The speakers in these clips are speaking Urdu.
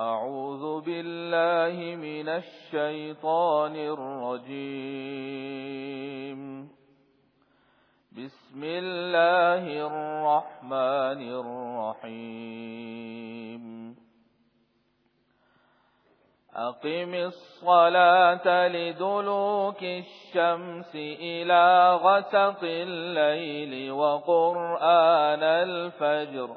أعوذ بالله من الشيطان الرجيم. بسم الله الرحمن الرحيم. أقم الصلاة لدلوك الشمس إلى غسق الليل وقرآن الفجر.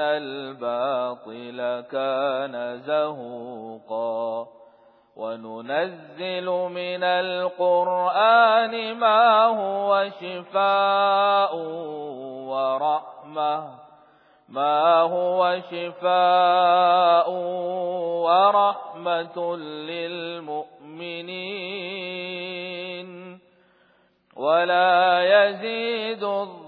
الباطل كان زهوقا وننزل من القرآن ما هو شفاء ورحمة ما هو شفاء ورحمة للمؤمنين ولا يزيد الظالمين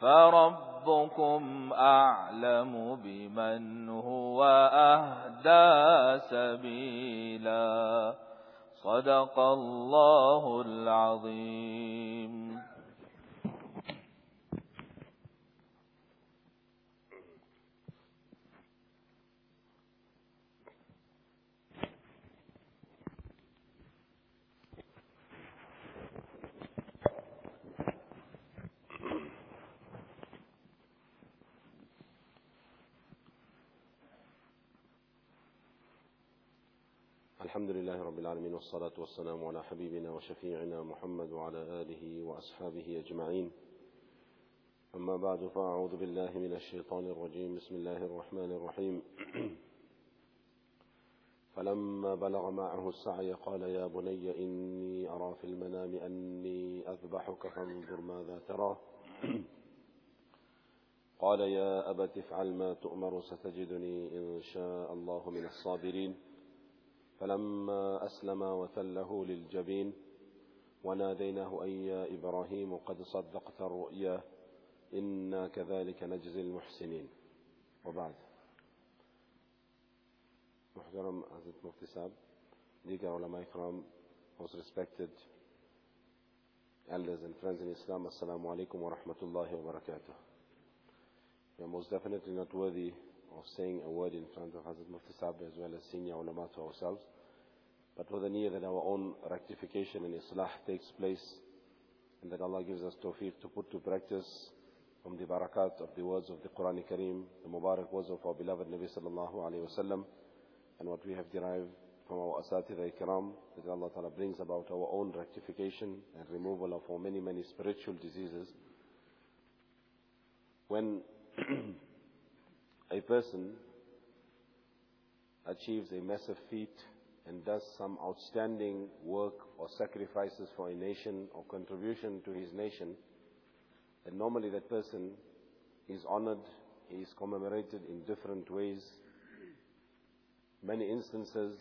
فربكم أعلم بمن هو أهدى سبيلا صدق الله العظيم الحمد لله رب العالمين والصلاة والسلام على حبيبنا وشفيعنا محمد وعلى آله وأصحابه أجمعين. أما بعد فأعوذ بالله من الشيطان الرجيم. بسم الله الرحمن الرحيم. فلما بلغ معه السعي قال يا بني إني أرى في المنام أني أذبحك فانظر ماذا ترى. قال يا أبت افعل ما تؤمر ستجدني إن شاء الله من الصابرين. فلما أسلم وتله للجبين وناديناه أي يا إبراهيم قد صدقت الرؤيا إنا كذلك نجزي المحسنين. وبعد. محترم عزيز مكتساب ديكر علماء إكرام most respected elders and friends in Islam السلام عليكم ورحمة الله وبركاته. You're most definitely not worthy of saying a word in front of Hazrat Mufti as well as senior ulama to ourselves, but with the need that our own rectification and islah takes place and that Allah gives us tawfiq to put to practice from the barakat of the words of the Quran Kareem, the Mubarak words of our beloved Nabi sallallahu alayhi wa sallam, and what we have derived from our asatidha ikram, that Allah Ta'ala brings about our own rectification and removal of our many, many spiritual diseases. When a person achieves a massive feat and does some outstanding work or sacrifices for a nation or contribution to his nation, then normally that person is honored, he is commemorated in different ways. Many instances,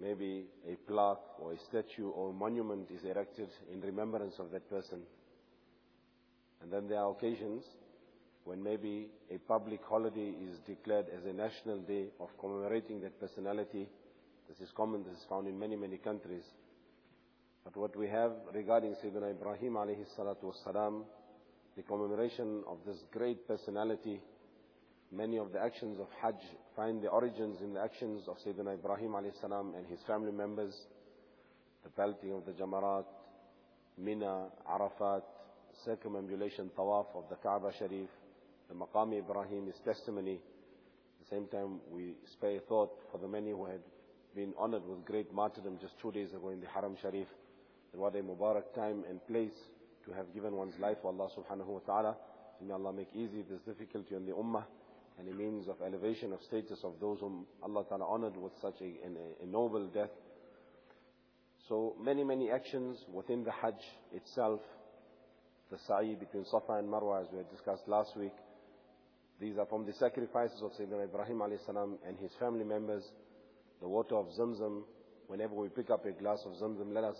maybe a plaque or a statue or a monument is erected in remembrance of that person. And then there are occasions when maybe a public holiday is declared as a national day of commemorating that personality, This is common, this is found in many, many countries. But what we have regarding Sayyidina Ibrahim alayhi salatu wasalam, the commemoration of this great personality, many of the actions of Hajj find the origins in the actions of Sayyidina Ibrahim alayhi salam and his family members, the pelting of the Jamarat, Mina, Arafat, circumambulation tawaf of the Kaaba Sharif, the Maqam Ibrahim, his testimony. At the same time, we spare thought for the many who had been honored with great martyrdom just two days ago in the Haram Sharif. What a Mubarak time and place to have given one's life for Allah subhanahu wa ta'ala. May Allah make easy this difficulty on the ummah and a means of elevation of status of those whom Allah ta'ala honored with such a, a, a noble death. So many, many actions within the Hajj itself, the sa'i between Safa and Marwa as we had discussed last week. These are from the sacrifices of Sayyidina Ibrahim alayhi salam and his family members. The water of Zamzam, whenever we pick up a glass of Zamzam, let us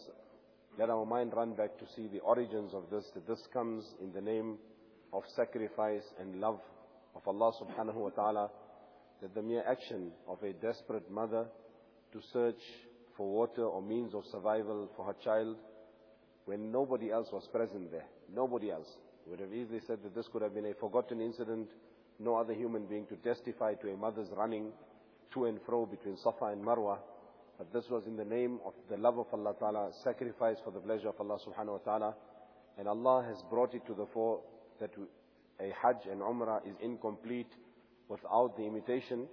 let our mind run back to see the origins of this, that this comes in the name of sacrifice and love of Allah subhanahu wa ta'ala, that the mere action of a desperate mother to search for water or means of survival for her child when nobody else was present there. Nobody else. Would have easily said that this could have been a forgotten incident, no other human being to testify to a mother's running to and fro between Safa and Marwa. But this was in the name of the love of Allah Ta'ala, sacrifice for the pleasure of Allah Subhanahu wa Ta'ala. And Allah has brought it to the fore that a Hajj and Umrah is incomplete without the imitation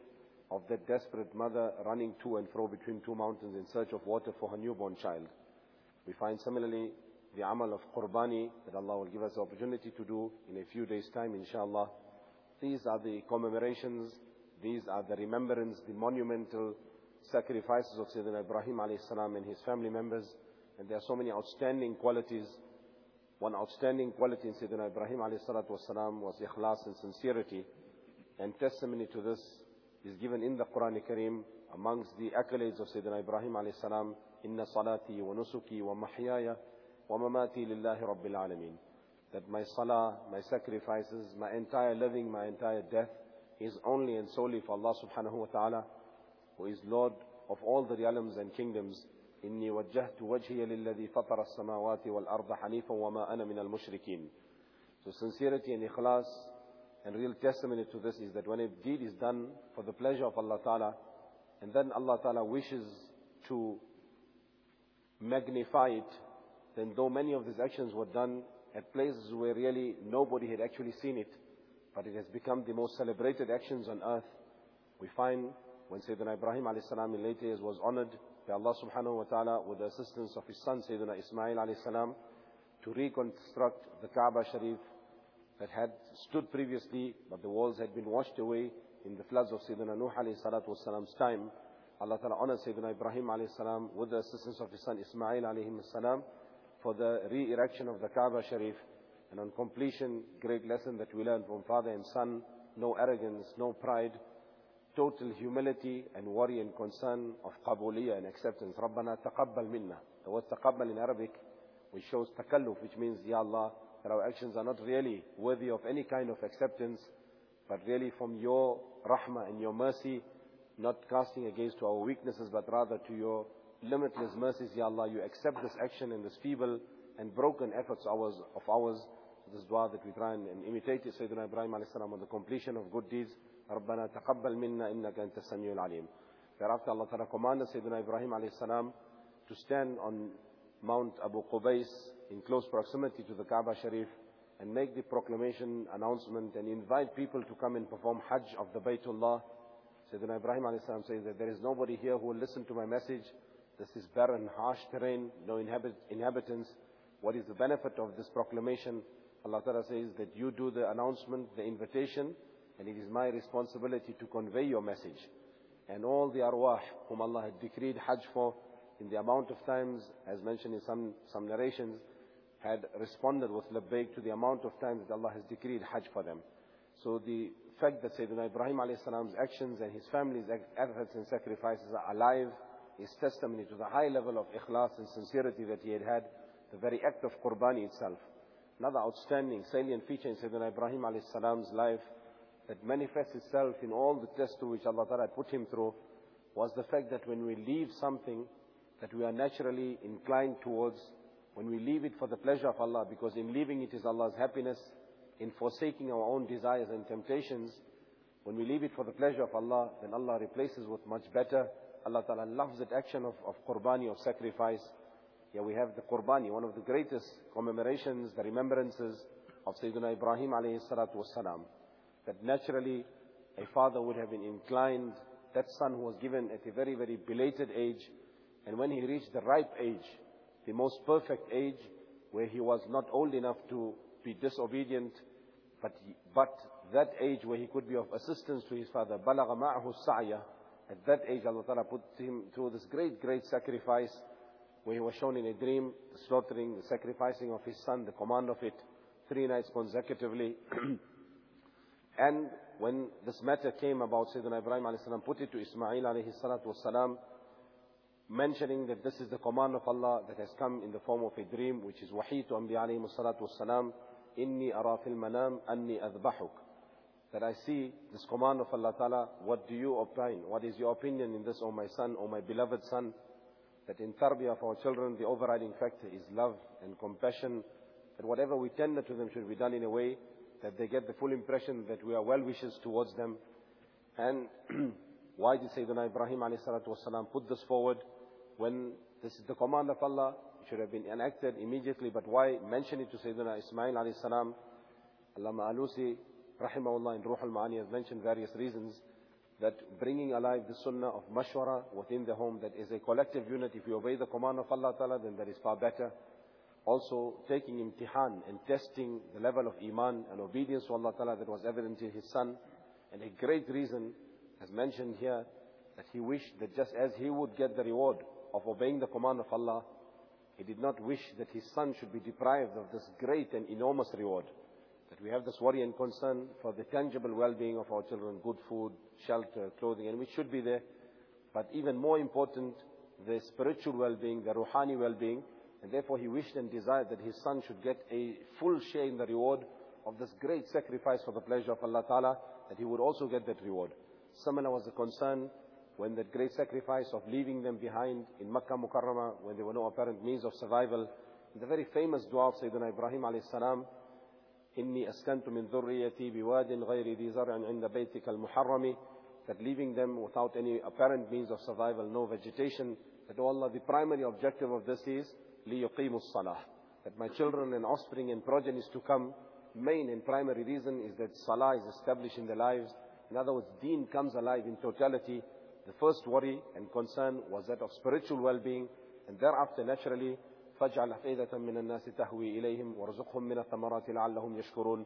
of that desperate mother running to and fro between two mountains in search of water for her newborn child. We find similarly the amal of Qurbani that Allah will give us the opportunity to do in a few days' time, inshallah. These are the commemorations, these are the remembrance, the monumental sacrifices of Sayyidina Ibrahim alayhi and his family members. And there are so many outstanding qualities. One outstanding quality in Sayyidina Ibrahim alayhi was ikhlas and sincerity. And testimony to this is given in the Quran Kareem amongst the accolades of Sayyidina Ibrahim alayhi salam. Inna salati wa nusuki wa mahyaya wa mamati lillahi rabbil alameen That my salah, my sacrifices, my entire living, my entire death is only and solely for Allah subhanahu wa ta'ala who is Lord of all the realms and kingdoms إني وجهت وجهي للذي فطر السماوات والأرض حنيفا وما أنا من المشركين So sincerity and ikhlas and real testimony to this is that when a deed is done for the pleasure of Allah Ta'ala and then Allah Ta'ala wishes to magnify it then though many of these actions were done at places where really nobody had actually seen it but it has become the most celebrated actions on earth we find when Sayyidina Ibrahim a.s. in later years was honored by Allah subhanahu wa ta'ala with the assistance of his son Sayyidina Ismail a.s. to reconstruct the Kaaba Sharif that had stood previously but the walls had been washed away in the floods of Sayyidina Nuh a.s. time. Allah Ta'ala honored Sayyidina Ibrahim a.s. with the assistance of his son Ismail a.s for the re-erection of the Kaaba Sharif and on completion, great lesson that we learn from father and son, no arrogance, no pride, total humility and worry and concern of qabuliyah and acceptance. رَبَّنَا تَقَبَّلْ مِنَّا The word taqabbal in Arabic, which shows takalluf, which means, Ya Allah, that our actions are not really worthy of any kind of acceptance, but really from your rahmah and your mercy, not casting against to our weaknesses, but rather to your limitless mercies, Ya Allah, you accept this action and this feeble and broken efforts ours, of ours. This dua that we try and, and imitate Sayyidina Ibrahim alayhi salam on the completion of good deeds. ربنا تقبل منا إنك أنت السميع العليم. Thereafter Allah Ta'ala commanded Sayyidina Ibrahim alayhi salam to stand on Mount Abu Qubais in close proximity to the Kaaba Sharif and make the proclamation, announcement and invite people to come and perform Hajj of the Baytullah. Sayyidina Ibrahim alayhi salam says that there is nobody here who will listen to my message. this is barren, harsh terrain, no inhabit inhabitants. What is the benefit of this proclamation? Allah Ta'ala says that you do the announcement, the invitation, and it is my responsibility to convey your message. And all the arwah whom Allah had decreed Hajj for, in the amount of times, as mentioned in some, some narrations, had responded with labbaik to the amount of times that Allah has decreed Hajj for them. So the fact that Sayyidina Ibrahim a.s. actions and his family's efforts and sacrifices are alive is testimony to the high level of ikhlas and sincerity that he had had, the very act of qurbani itself. Another outstanding salient feature in Sayyidina Ibrahim a.s.'s life that manifests itself in all the tests to which Allah Ta'ala put him through was the fact that when we leave something that we are naturally inclined towards, when we leave it for the pleasure of Allah, because in leaving it is Allah's happiness, in forsaking our own desires and temptations, when we leave it for the pleasure of Allah, then Allah replaces with much better. Allah Ta'ala loves that action of, of qurbani, of sacrifice. Here we have the qurbani, one of the greatest commemorations, the remembrances of Sayyidina Ibrahim alayhi salatu wasalam. That naturally a father would have been inclined, that son who was given at a very, very belated age, and when he reached the ripe age, the most perfect age, where he was not old enough to be disobedient, but, but that age where he could be of assistance to his father, بَلَغَ مَعْهُ السَّعْيَةِ at that age, Allah Ta'ala put him through this great, great sacrifice, where he was shown in a dream, the slaughtering, the sacrificing of his son, the command of it, three nights consecutively. and when this matter came about, Sayyidina Ibrahim a.s. put it to Ismail a.s. mentioning that this is the command of Allah that has come in the form of a dream, which is wahi to Anbiya alayhi Inni ara fil manam anni adbahuk That I see this command of Allah Ta'ala, what do you opine? What is your opinion in this, O my son, O my beloved son? That in tarbiyah of our children, the overriding factor is love and compassion. That whatever we tender to them should be done in a way that they get the full impression that we are well wishers towards them. And why did Sayyidina Ibrahim والسلام, put this forward when this is the command of Allah? It should have been enacted immediately, but why mention it to Sayyidina Ismail alayhi salam? Allama Alusi, rahimahullah, in Ruh al-Ma'ani has mentioned various reasons that bringing alive the sunnah of mashwara within the home, that is a collective unit. If you obey the command of Allah Ta'ala, then that is far better also taking imtihan and testing the level of iman and obedience to Allah Ta'ala that was evident in his son. And a great reason, as mentioned here, that he wished that just as he would get the reward of obeying the command of Allah, he did not wish that his son should be deprived of this great and enormous reward. That we have this worry and concern for the tangible well-being of our children, good food, shelter, clothing, and which should be there. But even more important, the spiritual well-being, the ruhani well-being, and therefore he wished and desired that his son should get a full share in the reward of this great sacrifice for the pleasure of Allah Ta'ala, that he would also get that reward. Similar was the concern when that great sacrifice of leaving them behind in Makkah Mukarramah, when there were no apparent means of survival. The very famous dua of Sayyidina Ibrahim alayhi salam, إني أسكنت من ذريتي بواد غير ذي زرع عند بيتك المحرم that leaving them without any apparent means of survival, no vegetation, that oh Allah, the primary objective of this is لِيُقِيمُوا الصَّلَاةِ That my children and offspring and progenies to come, main and primary reason is that salah is established in their lives. In other words, deen comes alive in totality. The first worry and concern was that of spiritual well-being, and thereafter naturally, فَجْعَلْ أَفْئِدَةً مِّنَ النَّاسِ تَهْوِي إِلَيْهِمْ وَارْزُقْهُم مِّنَ الثَّمَرَاتِ لَعَلَّهُمْ يَشْكُرُونَ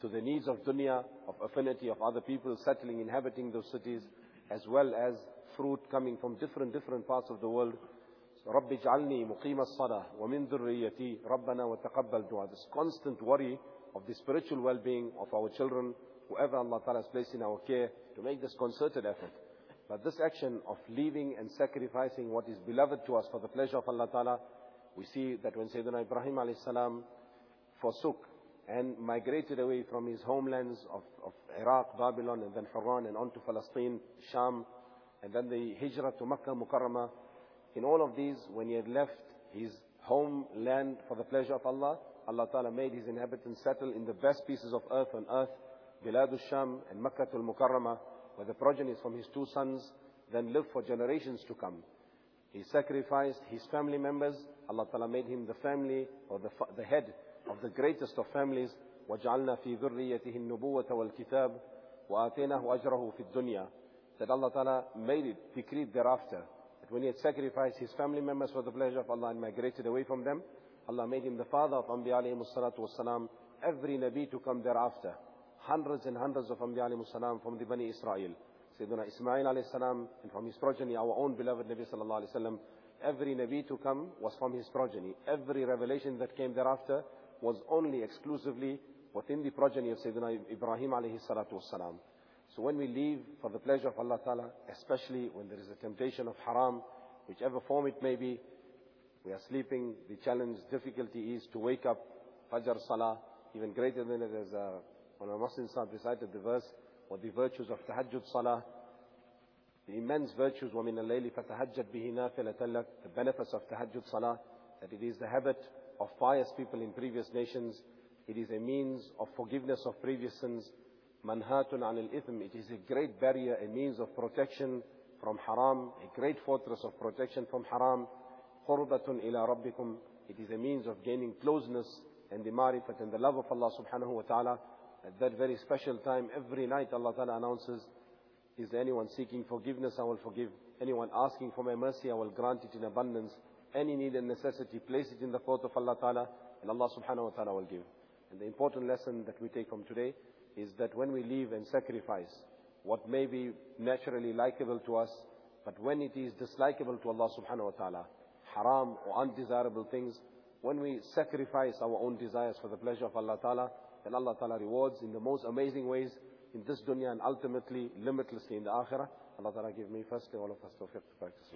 To the needs of dunya, of affinity of other people settling, inhabiting those cities, as well as fruit coming from different, different parts of the world, رب اجعلني مقيم الصلاة ومن ذريتي ربنا وتقبل دعاء This constant worry of the spiritual well-being of our children, whoever Allah Ta'ala has placed in our care, to make this concerted effort. But this action of leaving and sacrificing what is beloved to us for the pleasure of Allah Ta'ala, we see that when Sayyidina Ibrahim salam forsook and migrated away from his homelands of, of Iraq, Babylon, and then Haran, and on to Palestine, Sham, and then the hijrah to Makkah Mukarramah, in all of these, when he had left his homeland for the pleasure of Allah, Allah Ta'ala made his inhabitants settle in the best pieces of earth on earth, Biladul Sham and Makkah al Mukarramah, where the progenies from his two sons then lived for generations to come. He sacrificed his family members. Allah Ta'ala made him the family or the, the head of the greatest of families. وَجَعَلْنَا فِي ذُرِّيَّتِهِ النُّبُوَّةَ وَالْكِتَابِ وَآتَيْنَاهُ أَجْرَهُ فِي الدُّنْيَا That Allah Ta'ala made it, decreed thereafter that when he had sacrificed his family members for the pleasure of Allah and migrated away from them, Allah made him the father of Anbiya alayhi salatu wasalam, every Nabi to come thereafter. Hundreds and hundreds of Anbiya alayhi salam from the Bani Israel. Sayyidina Ismail alayhi salam, and from his progeny, our own beloved Nabi sallallahu alayhi wasallam, every Nabi to come was from his progeny. Every revelation that came thereafter was only exclusively within the progeny of Sayyidina Ibrahim alayhi salatu wasalam. So when we leave for the pleasure of Allah Ta'ala, especially when there is a temptation of haram, whichever form it may be, we are sleeping, the challenge, difficulty is to wake up, Fajr Salah, even greater than it is, uh, when a Muslim Sahib recited the verse, or the virtues of Tahajjud Salah, the immense virtues, وَمِنَ اللَّيْلِ فَتَهَجَّدْ بِهِ نَافِلَةً لَكَ The benefits of tahajjud salah, that it is the habit of pious people in previous nations. It is a means of forgiveness of previous sins. Manhatun anil ithim. It is a great barrier, a means of protection from haram, a great fortress of protection from haram. Qurbatun ila rabbikum. It is a means of gaining closeness and the marifat and the love of Allah subhanahu wa ta'ala. At that very special time, every night Allah ta'ala announces, is there anyone seeking forgiveness? I will forgive. Anyone asking for my mercy? I will grant it in abundance. Any need and necessity, place it in the court of Allah Ta'ala, and Allah subhanahu wa ta'ala will give. And the important lesson that we take from today is that when we leave and sacrifice what may be naturally likable to us, but when it is dislikable to Allah subhanahu wa ta'ala, haram or undesirable things, when we sacrifice our own desires for the pleasure of Allah Ta'ala, then Allah Ta'ala rewards in the most amazing ways in this dunya and ultimately limitlessly in the akhirah. Allah Ta'ala give me firstly all of us to practice.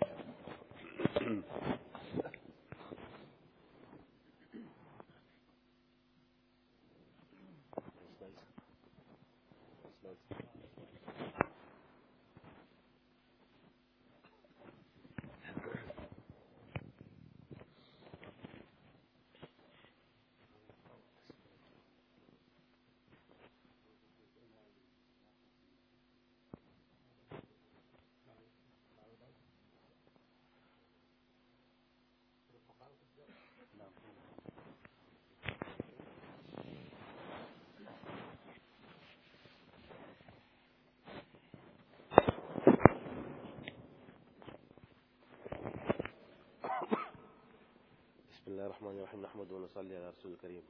الله الرحمن الرحيم نحمد ونصلي على رسول الكريم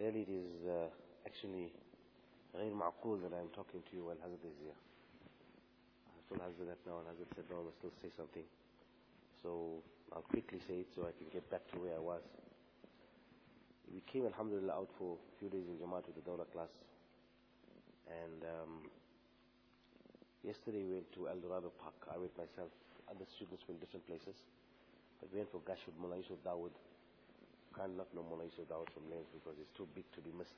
Really it is uh, actually غير معقول that I am talking to you while Hazrat is here. I told Hazrat that now and Hazrat said no, I must still say something. So I'll quickly say it so I can get back to where I was. We came Alhamdulillah out for a few days in Jamaat with the Dawla class. And um, yesterday we went to El Dorado Park. I went myself, other students went different places. But we went for Gashwood, Mullah Yusuf Dawood. Can't know Mullah Yusuf Dawood from names because it's too big to be missed.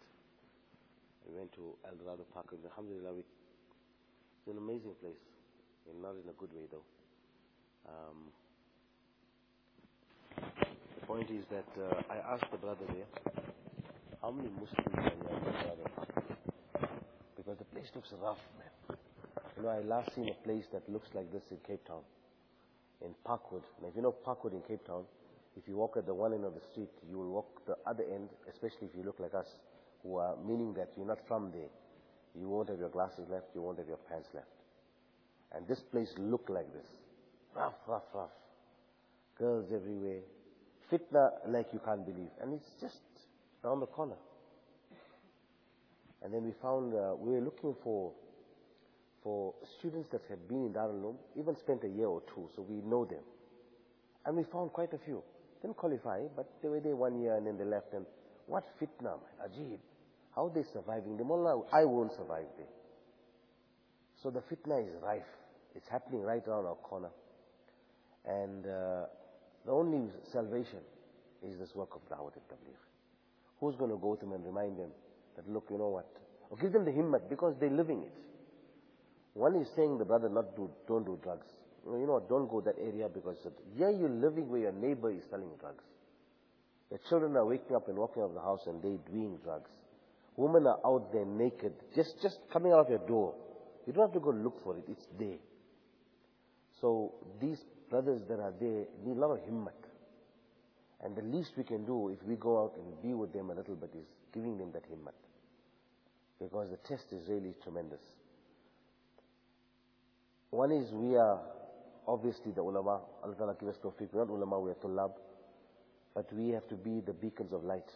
We went to El Dorado Park and Alhamdulillah, we, it's an amazing place. And not in a good way though. Um, the point is that uh, I asked the brother there, how many Muslims are in El Dorado Park? Because the place looks rough, man. You know, I last seen a place that looks like this in Cape Town in Parkwood. Now, if you know Parkwood in Cape Town, if you walk at the one end of the street, you will walk the other end, especially if you look like us, who are meaning that you're not from there. You won't have your glasses left, you won't have your pants left. And this place looked like this. Rough, rough, rough. Girls everywhere. Fitna like you can't believe. And it's just around the corner. And then we found, uh, we were looking for for students that had been in Darul even spent a year or two, so we know them. And we found quite a few. Didn't qualify, but they were there one year and then they left. And what fitna, man, Ajib. How they surviving? The mullah, I won't survive there. So the fitna is rife. It's happening right around our corner. And uh, the only salvation is this work of Dawat al-Tabligh. Who's going to go to them and remind them that, look, you know what? Or give them the himmat because they're living it. One is saying the brother not do, don't do drugs. You know, don't go that area because yeah, you're living where your neighbor is selling drugs. Your children are waking up and walking out of the house and they're doing drugs. Women are out there naked, just, just coming out of your door. You don't have to go look for it, it's there. So these brothers that are there need a lot of himmat. And the least we can do if we go out and be with them a little bit is giving them that himmat. Because the test is really tremendous. One is we are obviously the ulama. Allah Ta'ala give us tawfiq. We're not ulama, we are tullab. But we have to be the beacons of light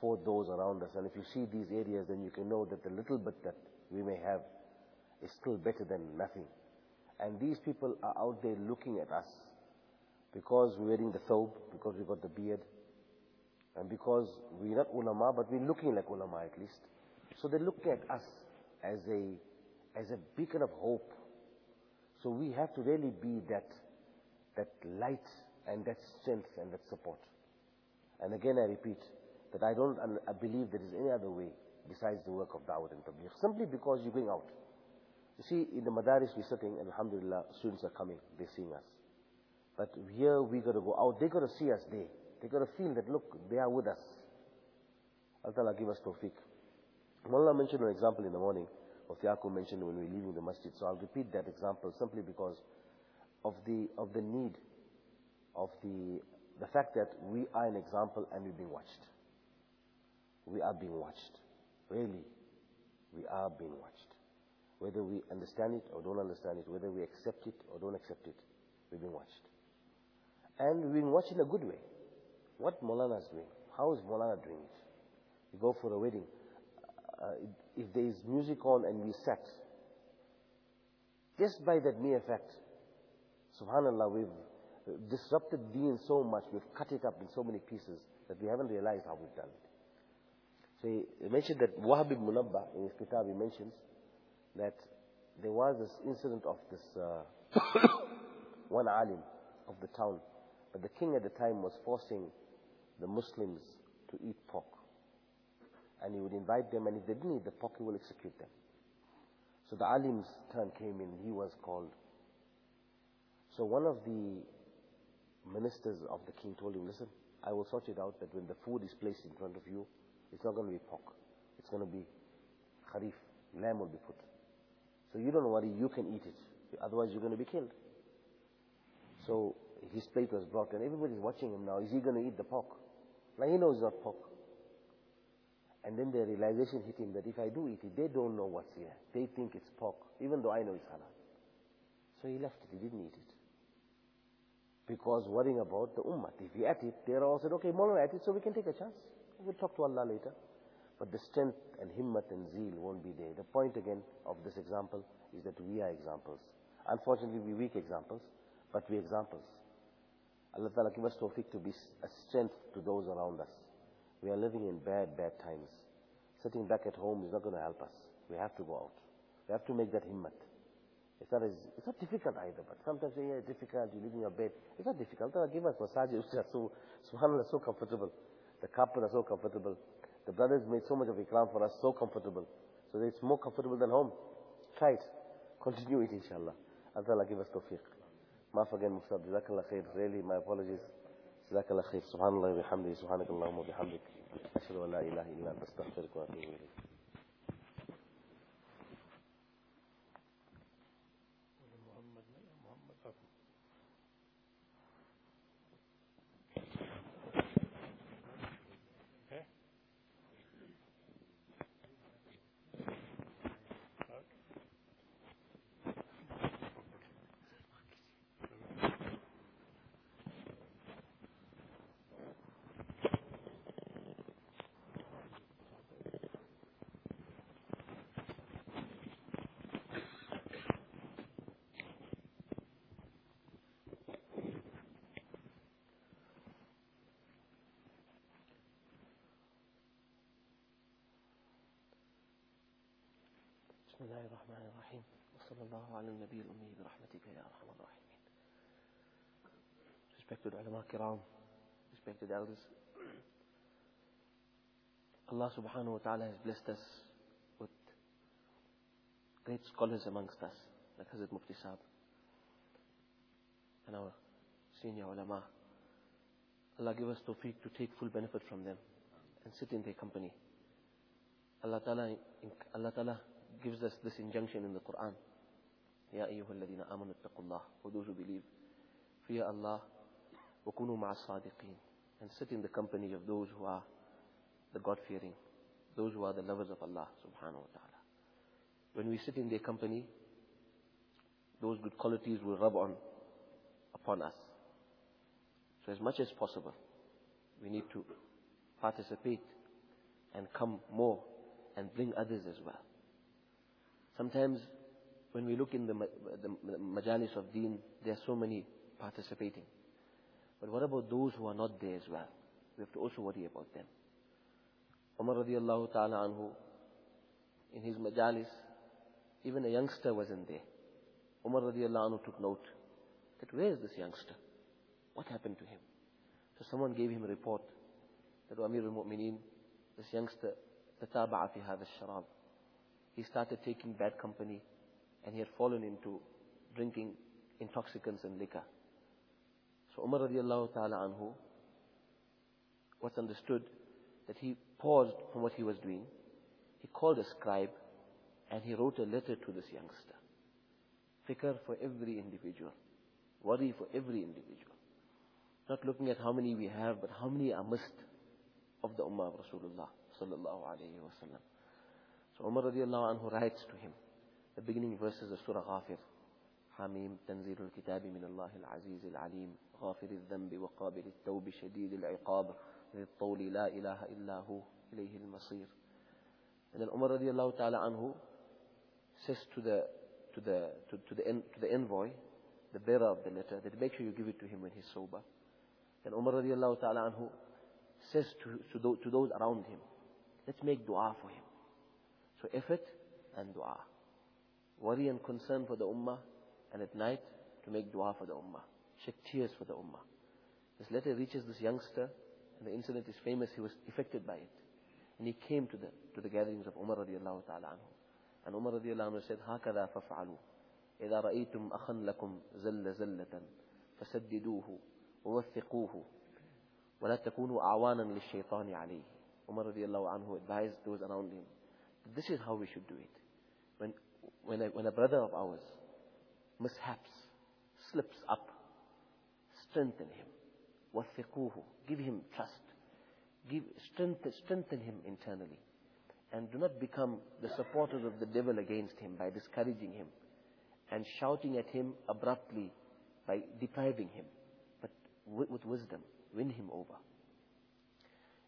for those around us. And if you see these areas, then you can know that the little bit that we may have is still better than nothing. And these people are out there looking at us because we're wearing the thobe, because we've got the beard, and because we're not ulama, but we're looking like ulama at least. So they look at us as a, as a beacon of hope so we have to really be that, that light and that strength and that support. And again, I repeat that I don't I believe there is any other way besides the work of Dawud and Tabligh. Simply because you're going out. You see, in the madaris we're sitting, and alhamdulillah, students are coming, they're seeing us. But here we got to go out, they got to see us there. They got to feel that, look, they are with us. Allah give us tawfiq. Mullah mentioned an example in the morning, of Yaqub mentioned when we were leaving the masjid. So I'll repeat that example simply because of the, of the need, of the, the fact that we are an example and we're being watched. We are being watched. Really, we are being watched. Whether we understand it or don't understand it, whether we accept it or don't accept it, we're being watched. And we're being watched in a good way. What Molana is doing, how is Molana doing it? You go for a wedding, if there is music on and we sat, just by that mere fact, subhanallah, we've disrupted deen so much, we've cut it up in so many pieces that we haven't realized how we've done it. So he mentioned that Wahab ibn Munabba, in his kitab, he mentions that there was this incident of this uh, one alim of the town, but the king at the time was forcing the Muslims to eat pork and he would invite them, and if they didn't eat the pork, he will execute them. So the alim's turn came in, he was called. So one of the ministers of the king told him, listen, I will sort it out that when the food is placed in front of you, it's not going to be pork. It's going to be kharif, lamb will be put. So you don't worry, you can eat it. Otherwise you're going to be killed. So his plate was brought and everybody's watching him now. Is he going to eat the pork? Now he knows it's not pork. And then the realization hit him that if I do eat it, they don't know what's here. They think it's pork, even though I know it's halal. So he left it, he didn't eat it. Because worrying about the ummah. If he ate it, they all said, okay, Mullah ate it, so we can take a chance. We'll talk to Allah later. But the strength and himmat and zeal won't be there. The point again of this example is that we are examples. Unfortunately, we're weak examples, but we're examples. Allah Ta'ala give us tawfiq to be a strength to those around us. We are living in bad, bad times. Sitting back at home is not going to help us. We have to go out. We have to make that himmat. It's not, as, it's not difficult either, but sometimes yeah, it's difficult, you live in your bed. It's not difficult. Allah give us massages which are so, subhanAllah, so comfortable. The carpet are so comfortable. The brothers made so much of ikram for us, so comfortable. So it's more comfortable than home. Try it. Continue it, inshallah. Allah give us tawfiq. Maaf again, Muftab. Jazakallah khair. Really, my apologies. جزاك الله خير. سبحان الله وبحمده سبحانك اللهم وبحمدك. أشهد أن لا إله إلا أنت أستغفرك وأتوب إليك. على النبي الأمي برحمتك يا أرحم الراحمين Respected ulama kiram, respected elders, Allah subhanahu wa ta'ala has blessed us with great scholars amongst us, like Hazrat Mufti Saab and our senior ulama. Allah give us tawfiq to take full benefit from them and sit in their company. Allah Ta'ala, Allah Ta'ala gives us this injunction in the Quran. Ya ayyuhalladhina amanu taqullah. For those who believe, fear Allah, وَكُونُوا مَعَ الصَّادِقِينَ And sit in the company of those who are the God-fearing, those who are the lovers of Allah subhanahu wa ta'ala. When we sit in their company, those good qualities will rub on upon us. So as much as possible, we need to participate and come more and bring others as well. Sometimes when we look in the, the, the majalis of deen, there are so many participating. But what about those who are not there as well? We have to also worry about them. Umar radiallahu ta'ala anhu, in his majalis, even a youngster wasn't there. Umar radiallahu anhu took note that where is this youngster? What happened to him? So someone gave him a report that Amir al-Mu'mineen, this youngster, تتابع في هذا الشراب he started taking bad company and he had fallen into drinking intoxicants and liquor. So Umar radiallahu ta'ala anhu, what's understood, that he paused from what he was doing, he called a scribe, and he wrote a letter to this youngster. Fikr for every individual. Worry for every individual. Not looking at how many we have, but how many are missed of the Ummah of Rasulullah sallallahu alayhi wa. So Umar radiallahu anhu writes to him, the beginning verses of Surah Ghafir. حميم تنزيل الكتاب من الله العزيز العليم غافر الذنب وقابل التوب شديد العقاب ذي الطول لا إله إلا هو إليه المصير And then Umar radiallahu ta'ala anhu says to the, to the, to, to, the, en, to the envoy, the bearer of the letter, that make sure you give it to him when he's sober. Then Umar radiallahu ta'ala anhu says to, to, those, to those around him, let's make dua for him. So effort and dua. Worry and concern for the ummah, and at night to make dua for the ummah. Shed tears for the ummah. This letter reaches this youngster, and the incident is famous, he was affected by it. And he came to the, to the gatherings of Umar radiallahu ta'ala anhu. And Umar radiallahu anhu said, هكذا فافعلوا إذا رأيتم أخا لكم زل زلة فسددوه ووثقوه ولا تكونوا أعوانا للشيطان عليه Umar radiallahu anhu advised those around him, this is how we should do it. When, when, a, when a brother of ours mishaps, slips up, strengthen him. وَثِقُوهُ Give him trust. Give, strengthen, strengthen him internally. And do not become the supporters of the devil against him by discouraging him and shouting at him abruptly by depriving him. But with, with wisdom, win him over.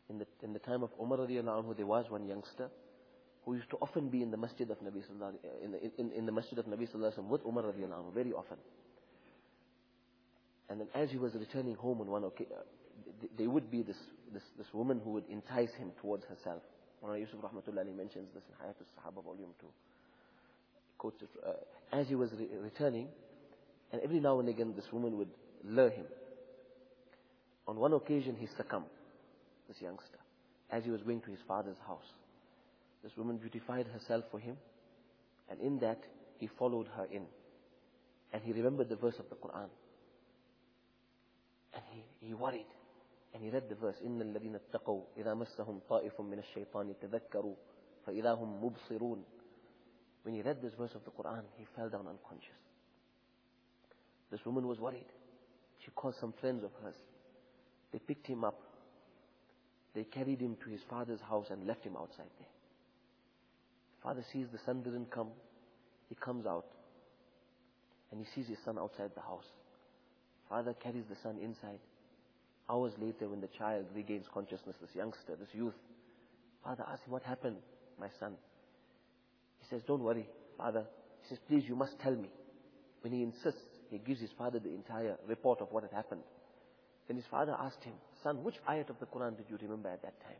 In the, in the time of Umar radiallahu anhu, there was one youngster who used to often be in the masjid of Nabi sallallahu in the, in, in the masjid of Nabi sallallahu with Umar radiallahu anhu, very often. And then as he was returning home on one occasion, there would be this, this, this woman who would entice him towards herself. Mulana Yusuf Rahmatullah mentions this in Hayatul Sahaba volume 2. Quotes it, uh, as he was re returning, and every now and again this woman would lure him. On one occasion he succumbed, this youngster, as he was going to his father's house. This woman beautified herself for him, and in that he followed her in. And he remembered the verse of the Quran. And he, he worried. And he read the verse, إِنَّ الَّذِينَ اتَّقَوْا إِذَا مَسَّهُمْ طَائِفٌ مِّنَ الشَّيْطَانِ تَذَكَّرُوا فَإِذَا هُمْ مُبْصِرُونَ When he read this verse of the Quran, he fell down unconscious. This woman was worried. She called some friends of hers. They picked him up. They carried him to his father's house and left him outside there. Father sees the son didn't come. He comes out. And he sees his son outside the house. Father carries the son inside. Hours later, when the child regains consciousness, this youngster, this youth, Father asks him, What happened, my son? He says, Don't worry, Father. He says, Please, you must tell me. When he insists, he gives his father the entire report of what had happened. Then his father asked him, Son, which ayat of the Quran did you remember at that time?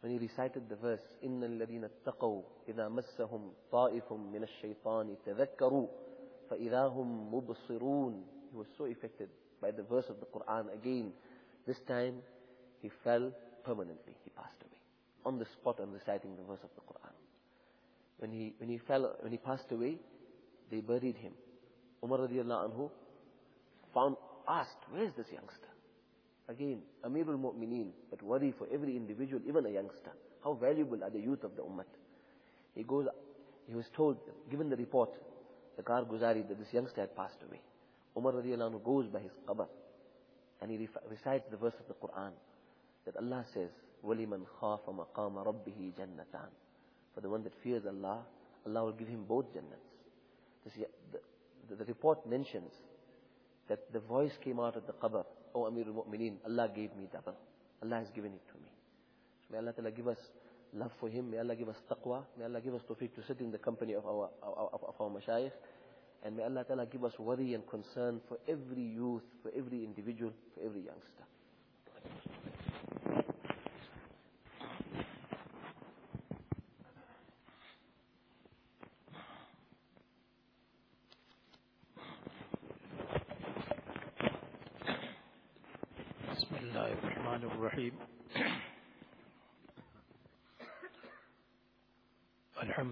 When he recited the verse, إِنَّ الَّذِينَ اتَّقَوْا إِذَا مَسَّهُمْ طَائِفٌ مِّنَ الشَّيْطَانِ تَذَكَّرُوا فَإِذَا هُمْ مُبْصِرُونَ He was so affected by the verse of the Quran again. This time, he fell permanently. He passed away. On the spot on reciting the verse of the Quran. When he, when he fell, when he passed away, they buried him. Umar radiallahu anhu found, asked, where's this youngster? Again, Amirul Mu'mineen, but worry for every individual, even a youngster. How valuable are the youth of the ummah? He goes, he was told, given the report, the Karguzari, that this youngster had passed away. Umar radiallahu anhu goes by his qabr, and he recites the verse of the Quran, that Allah says, وَلِمَنْ خَافَ مَقَامَ رَبِّهِ جَنَّتَانِ For the one that fears Allah, Allah will give him both jannats. This, the, the, the report mentions that the voice came out of the qabr, O Amir al-Mu'mineen, Allah gave me double. Allah has given it to me. So may Allah Ta'ala give us love for Him. May Allah give us taqwa. May Allah give us tawfiq to sit in the company of our, of, of our mashayikh. And may Allah Ta'ala give us worry and concern for every youth, for every individual, for every youngster.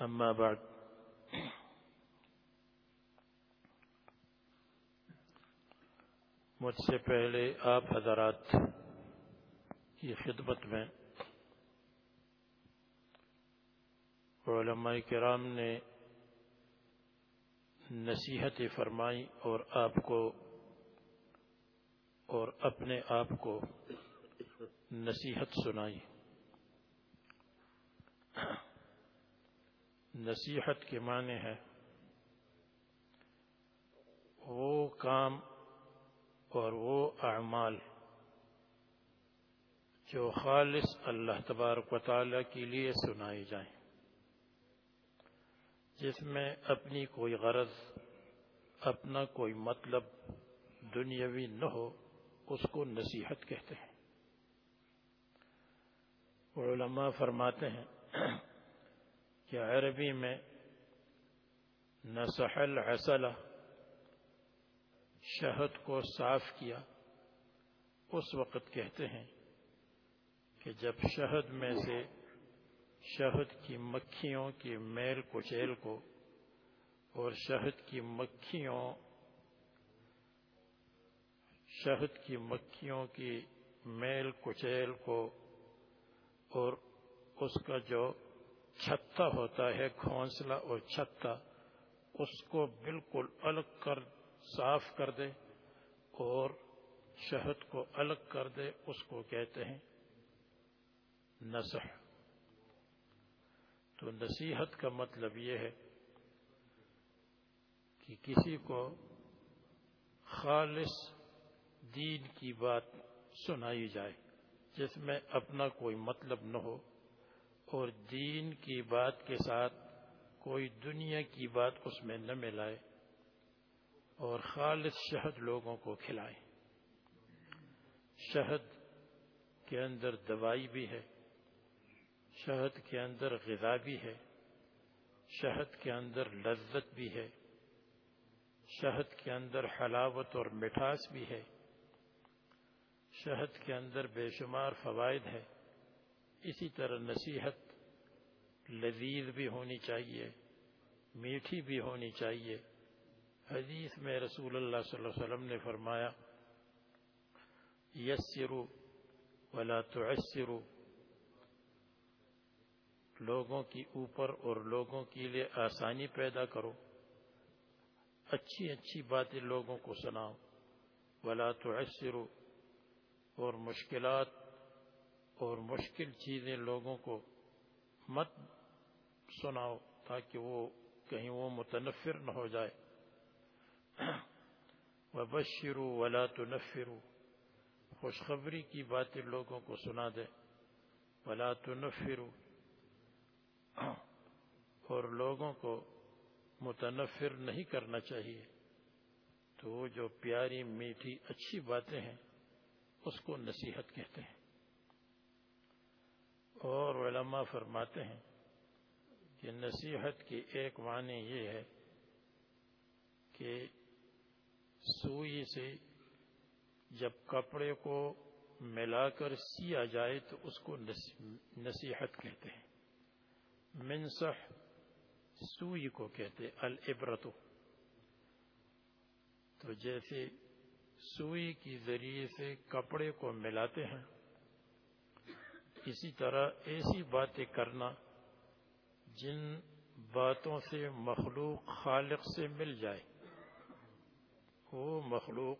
أما بعد. مجھ سے پہلے آپ حضرات کی خدمت میں علماء کرام نے نصیحت فرمائی اور آپ کو اور اپنے آپ کو نصیحت سنائی۔ نصیحت کے معنی ہے وہ کام اور وہ اعمال جو خالص اللہ تبارک و تعالی کے لیے سنائی جائیں۔ جس میں اپنی کوئی غرض، اپنا کوئی مطلب دنیاوی نہ ہو، اس کو نصیحت کہتے ہیں۔ علماء فرماتے ہیں کہ عربی میں نصح العسلہ شہد کو صاف کیا، اس وقت کہتے ہیں کہ جب شہد میں سے شہد کی مکھیوں کی میل کچیل کو اور شہد کی مکھیوں، شہد کی مکھیوں کی میل کچیل کو اور اس کا جو چھتا ہوتا ہے، گھونسلہ اور چھتا، اس کو بالکل الگ کر، صاف کر دے اور شہد کو الگ کر دے اس کو کہتے ہیں نصح۔ تو نصیحت کا مطلب یہ ہے کہ کسی کو خالص دین کی بات سنائی جائے، جس میں اپنا کوئی مطلب نہ ہو۔ اور دین کی بات کے ساتھ کوئی دنیا کی بات اس میں نہ ملائے اور خالص شہد لوگوں کو کھلائے۔ شہد کے اندر دوائی بھی ہے، شہد کے اندر غذا بھی ہے، شہد کے اندر لذت بھی ہے، شہد کے اندر حلاوت اور مٹھاس بھی ہے، شہد کے اندر بے شمار فوائد ہے اسی طرح نصیحت لذیذ بھی ہونی چاہیے، میٹھی بھی ہونی چاہیے۔ حدیث میں رسول اللہ صلی اللہ علیہ وسلم نے فرمایا، یسرو ولا تعسرو۔ لوگوں کی اوپر اور لوگوں کے لیے آسانی پیدا کرو۔ اچھی اچھی باتیں لوگوں کو سناؤ۔ ولا تعسرو اور مشکلات اور مشکل چیزیں لوگوں کو مت سناؤ تاکہ وہ کہیں وہ متنفر نہ ہو جائے۔ وبشروا ولا تنفروا۔ خوشخبری کی باتیں لوگوں کو سنا دے ولا تنفروا۔ اور لوگوں کو متنفر نہیں کرنا چاہیے۔ تو وہ جو پیاری میٹھی اچھی باتیں ہیں، اس کو نصیحت کہتے ہیں۔ اور علماء فرماتے ہیں کہ نصیحت کی ایک معنی یہ ہے کہ سوئی سے جب کپڑے کو ملا کر سیا جائے تو اس کو نصیحت کہتے ہیں۔ منصح سوئی کو کہتے العبرت تو جیسے سوئی کی ذریعے سے کپڑے کو ملاتے ہیں اسی طرح ایسی باتیں کرنا جن باتوں سے مخلوق خالق سے مل جائے۔ وہ مخلوق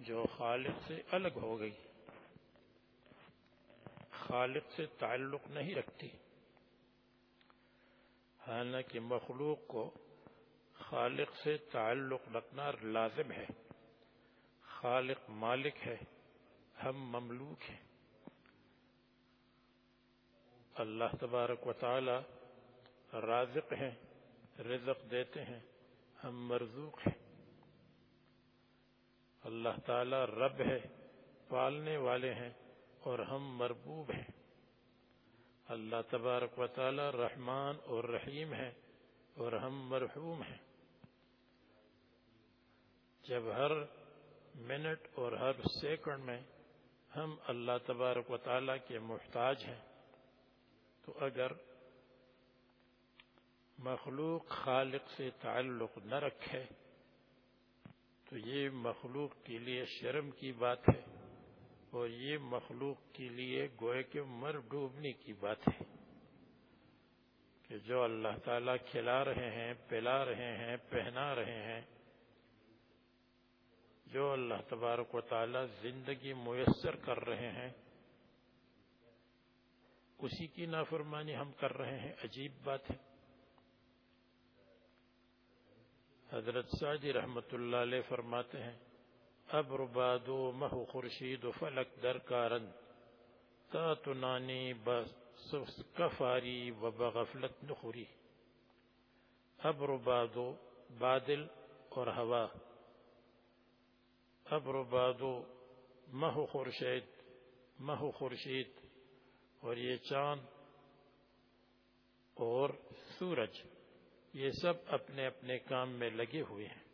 جو خالق سے الگ ہو گئی، خالق سے تعلق نہیں رکھتی۔ حالانکہ مخلوق کو خالق سے تعلق رکھنا لازم ہے۔ خالق مالک ہے، ہم مملوک ہیں۔ اللہ تبارک و تعالی رازق ہیں، رزق دیتے ہیں، ہم مرزوق ہیں۔ اللہ تعالی رب ہے، پالنے والے ہیں اور ہم مربوب ہیں۔ اللہ تبارک و تعالی رحمان اور رحیم ہے اور ہم مرحوم ہیں۔ جب ہر منٹ اور ہر سیکنڈ میں ہم اللہ تبارک و تعالیٰ کے محتاج ہیں تو اگر مخلوق خالق سے تعلق نہ رکھے، تو یہ مخلوق کے لیے شرم کی بات ہے اور یہ مخلوق کے لیے گوئے کے مر ڈوبنے کی بات ہے کہ جو اللہ تعالیٰ کھلا رہے ہیں، پلا رہے ہیں، پہنا رہے ہیں، جو اللہ تبارک و تعالی زندگی میسر کر رہے ہیں اسی کی نافرمانی ہم کر رہے ہیں، عجیب بات ہے۔ حضرت سعدی رحمت اللہ علیہ فرماتے ہیں، اب ربادو مہ خورشید و فلک در کارن تا تنانی بس کفاری و بغفلت نخوری۔ اب ربادو بادل اور ہوا۔ ابر بادو مہ خورشید مہ خورشید اور یہ چاند اور سورج، یہ سب اپنے اپنے کام میں لگے ہوئے ہیں۔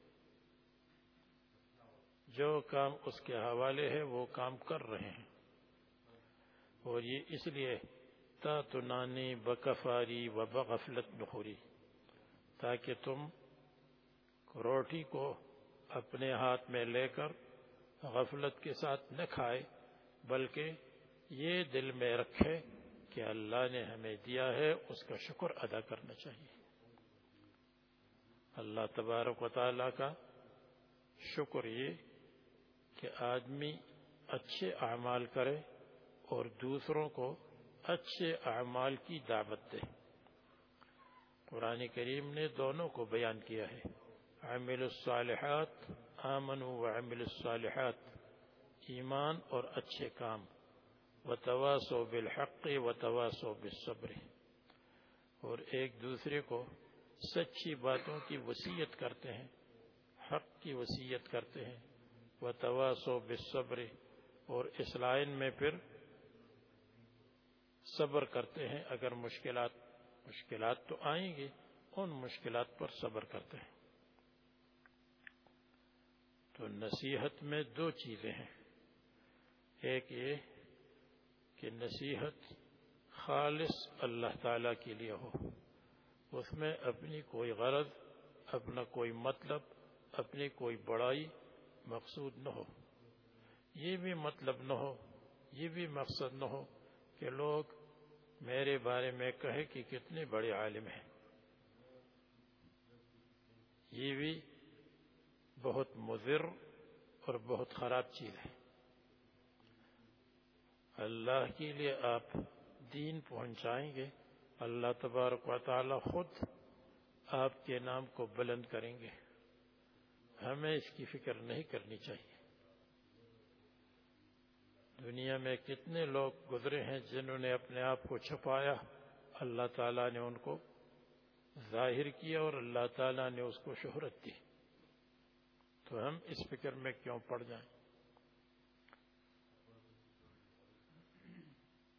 جو کام اس کے حوالے ہے، وہ کام کر رہے ہیں۔ اور یہ اس لیے، تا تنانی بکفاری و بغفلت نخوری، تاکہ تم روٹی کو اپنے ہاتھ میں لے کر غفلت کے ساتھ نہ کھائے، بلکہ یہ دل میں رکھے کہ اللہ نے ہمیں دیا ہے، اس کا شکر ادا کرنا چاہیے۔ اللہ تبارک و تعالیٰ کا شکر یہ کہ آدمی اچھے اعمال کرے اور دوسروں کو اچھے اعمال کی دعوت دے۔ قرآن کریم نے دونوں کو بیان کیا ہے۔ عمل الصالحات آمنوا وعمل الصالحات، ایمان اور اچھے کام۔ و بالحق و بالصبر۔ اور ایک دوسرے کو سچی باتوں کی وسیعت کرتے ہیں، حق کی وسیعت کرتے ہیں۔ و تواسو بالصبر۔ اور اس لائن میں پھر صبر کرتے ہیں۔ اگر مشکلات مشکلات تو آئیں گے، ان مشکلات پر صبر کرتے ہیں۔ تو نصیحت میں دو چیزیں ہیں۔ ایک یہ کہ نصیحت خالص اللہ تعالی کے لیے ہو۔ اس میں اپنی کوئی غرض، اپنا کوئی مطلب اپنی کوئی بڑائی مقصود نہ ہو۔ یہ بھی مطلب نہ ہو، یہ بھی مقصد نہ ہو کہ لوگ میرے بارے میں کہے کہ کتنے بڑے عالم ہیں۔ یہ بھی بہت مضر اور بہت خراب چیز ہے۔ اللہ کے لیے آپ دین پہنچائیں گے، اللہ تبارک و تعالی خود آپ کے نام کو بلند کریں گے۔ ہمیں اس کی فکر نہیں کرنی چاہیے۔ دنیا میں کتنے لوگ گزرے ہیں جنہوں نے اپنے آپ کو چھپایا، اللہ تعالیٰ نے ان کو ظاہر کیا اور اللہ تعالیٰ نے اس کو شہرت دی۔ تو ہم اس فکر میں کیوں پڑ جائیں؟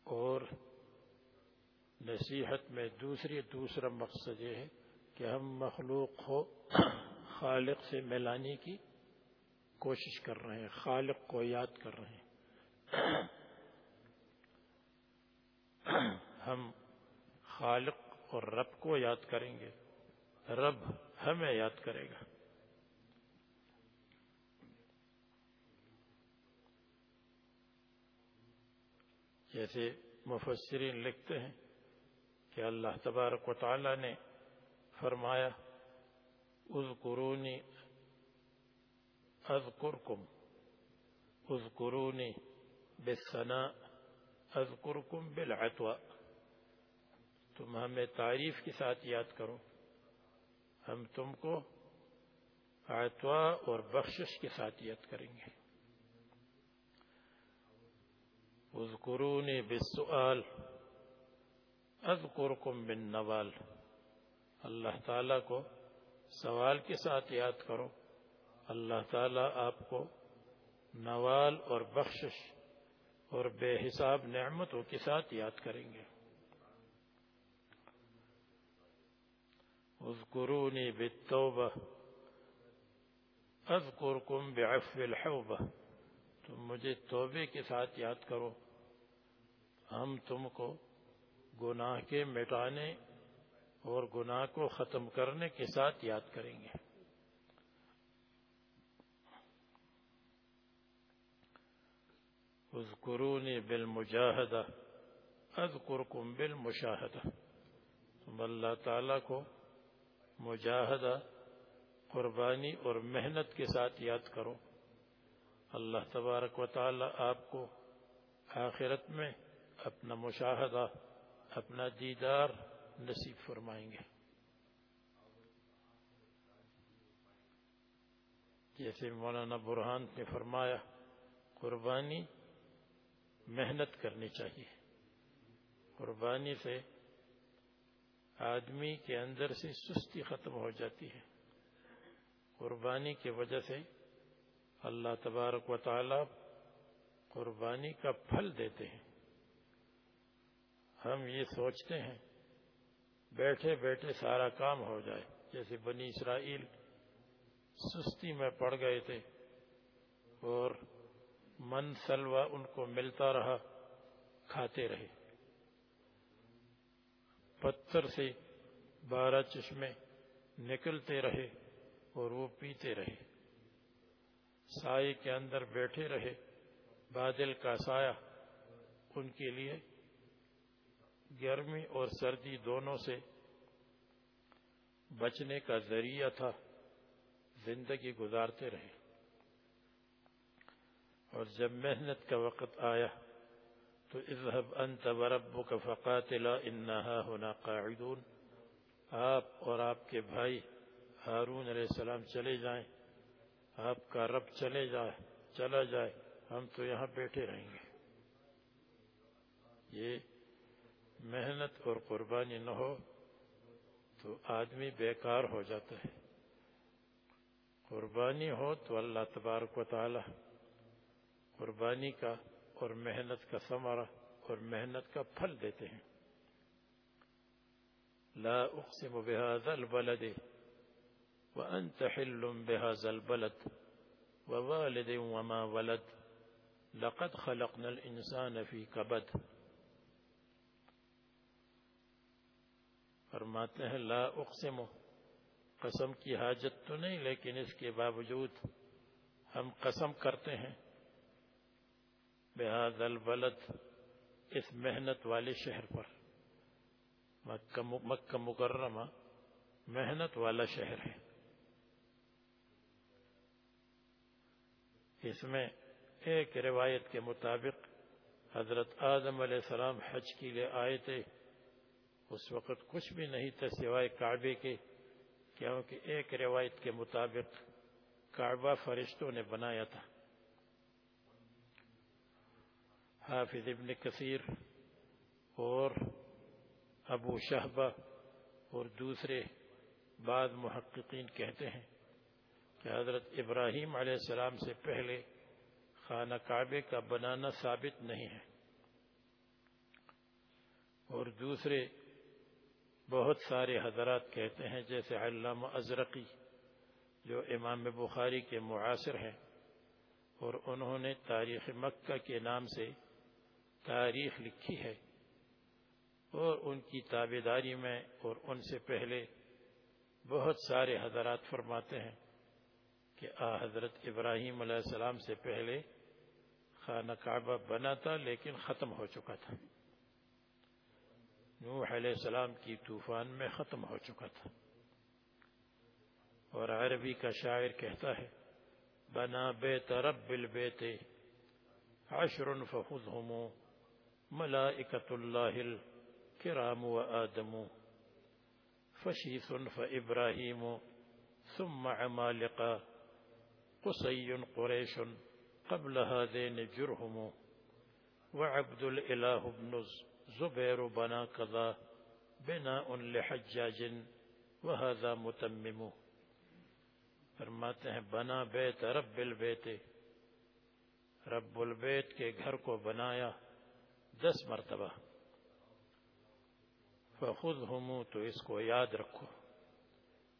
اور نصیحت میں دوسری دوسرا مقصد یہ ہے کہ ہم مخلوق کو خالق سے ملانے کی کوشش کر رہے ہیں، خالق کو یاد کر رہے ہیں۔ ہم خالق اور رب کو یاد کریں گے۔ رب ہمیں یاد کرے گا۔ جیسے مفسرین لکھتے ہیں کہ اللہ تبارک و تعالی نے فرمایا، اذکرونی اذکرکم، اذکرونی بالثناء، اذکرکم بالعطوہ تم ہمیں تعریف کے ساتھ یاد کرو، ہم تم کو عطوہ اور بخشش کے ساتھ یاد کریں گے۔ اذکرونی بالسؤال، اذکرکم بن نوال اللہ تعالیٰ کو سوال کے ساتھ یاد کرو۔ اللہ تعالیٰ آپ کو نوال اور بخشش اور بے حساب نعمتوں کے ساتھ یاد کریں گے۔ اذکرونی بالتوبہ، اذکرکم بعفو الحوبہ۔ تم مجھے توبے کے ساتھ یاد کرو۔ ہم تم کو گناہ کے مٹانے اور گناہ کو ختم کرنے کے ساتھ یاد کریں گے۔ اذکرونی بالمجاہدہ، اذکرکم بالمشاہدہ۔ تم اللہ تعالیٰ کو مجاہدہ، قربانی اور محنت کے ساتھ یاد کرو۔ اللہ تبارک و تعالی آپ کو آخرت میں اپنا مشاہدہ، اپنا دیدار نصیب فرمائیں گے۔ جیسے مولانا برہان نے فرمایا، قربانی محنت کرنی چاہیے۔ قربانی سے آدمی کے اندر سے سستی ختم ہو جاتی ہے۔ قربانی کی وجہ سے اللہ تبارک و تعالی قربانی کا پھل دیتے ہیں۔ ہم یہ سوچتے ہیں، بیٹھے بیٹھے سارا کام ہو جائے۔ جیسے بنی اسرائیل سستی میں پڑ گئے تھے اور من سلوا ان کو ملتا رہا، کھاتے رہے۔ پتھر سے بارہ چشمے نکلتے رہے اور وہ پیتے رہے۔ سائے کے اندر بیٹھے رہے، بادل کا سایہ ان کے لیے گرمی اور سردی دونوں سے بچنے کا ذریعہ تھا، زندگی گزارتے رہے۔ اور جب محنت کا وقت آیا تو اذهب انت وربك فقاتلا انها هنا قاعدون۔ آپ اور آپ کے بھائی ہارون علیہ السلام چلے جائیں، آپ کا رب چلے جائے، چلا جائے، ہم تو یہاں بیٹھے رہیں گے۔ یہ محنت اور قربانی نہ ہو تو آدمی بیکار ہو جاتا ہے۔ قربانی ہو تو اللہ تبارک و تعالی قربانی کا اور محنت کا ثمرہ اور محنت کا پھل دیتے ہیں۔ لا اقسم بهذا البلد وانت حل بهذا البلد ووالد وما ولد، لقد خلقنا الانسان في كبد۔ فرماتے ہیں، لا اقسم، قسم کی حاجت تو نہیں، لیکن اس کے باوجود ہم قسم کرتے ہیں. بہاد البلد، اس محنت والے شہر پر مکہ مکرمہ، محنت والا شہر ہے. اس میں ایک روایت کے مطابق حضرت آدم علیہ السلام حج کے لیے آئے تھے اس وقت کچھ بھی نہیں تھا سوائے کعبے کے، کیونکہ ایک روایت کے مطابق کعبہ فرشتوں نے بنایا تھا۔ حافظ ابن کثیر اور ابو شہبہ اور دوسرے بعض محققین کہتے ہیں کہ حضرت ابراہیم علیہ السلام سے پہلے خانہ کعبے کا بنانا ثابت نہیں ہے۔ اور دوسرے بہت سارے حضرات کہتے ہیں، جیسے علامہ ازرقی، جو امام بخاری کے معاصر ہیں، اور انہوں نے تاریخ مکہ کے نام سے تاریخ لکھی ہے۔ اور ان کی تابے داری میں اور ان سے پہلے بہت سارے حضرات فرماتے ہیں کہ آ، حضرت ابراہیم علیہ السلام سے پہلے خانہ کعبہ بنا تھا، لیکن ختم ہو چکا تھا۔ نوح علیہ السلام کی طوفان میں ختم ہو چکا تھا۔ اور عربی کا شاعر کہتا ہے، بنا بیت رب البیت عشر فخذهم ملائکة اللہ الكرام وآدم فشیث فإبراہیم ثم عمالقہ قصي قريش قبل هذين جرهم وعبد الإله بن زبير بنا كذا بناء لحجاج وهذا متمم. فرماتے ہیں، بنا بیت، رب البیت. رب البیت کے گھر کو بنایا دس مرتبہ. فخذہم، تو اس کو یاد رکھو.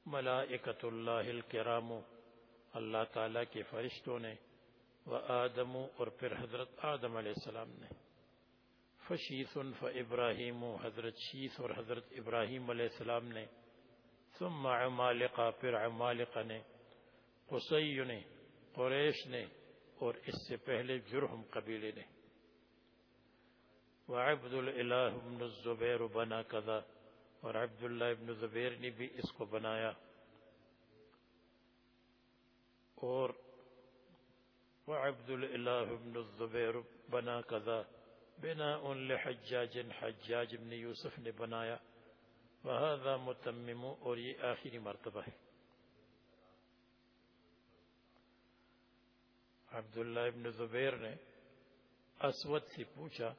ملائکت اللہ الکرام، اللہ تعالیٰ کے فرشتوں نے، و آدم اور پھر حضرت آدم علیہ السلام نے. فشیث ف ابراہیم حضرت شیث اور حضرت ابراہیم علیہ السلام نے، ثم عمالقہ، پھر عمالقہ نے، قصی نے، قریش نے، اور اس سے پہلے جرہم قبیلے نے۔ وعبد الالہ ابن الزبیر بنا کذا، اور عبداللہ ابن زبیر نے بھی اس کو بنایا۔ اور وعبد الالہ ابن الزبیر بنا کذا بناء لحجاج، حجاج ابن یوسف نے بنایا۔ وهذا متمم اور یہ آخری مرتبہ ہے۔ عبداللہ ابن زبیر نے اسود سے پوچھا،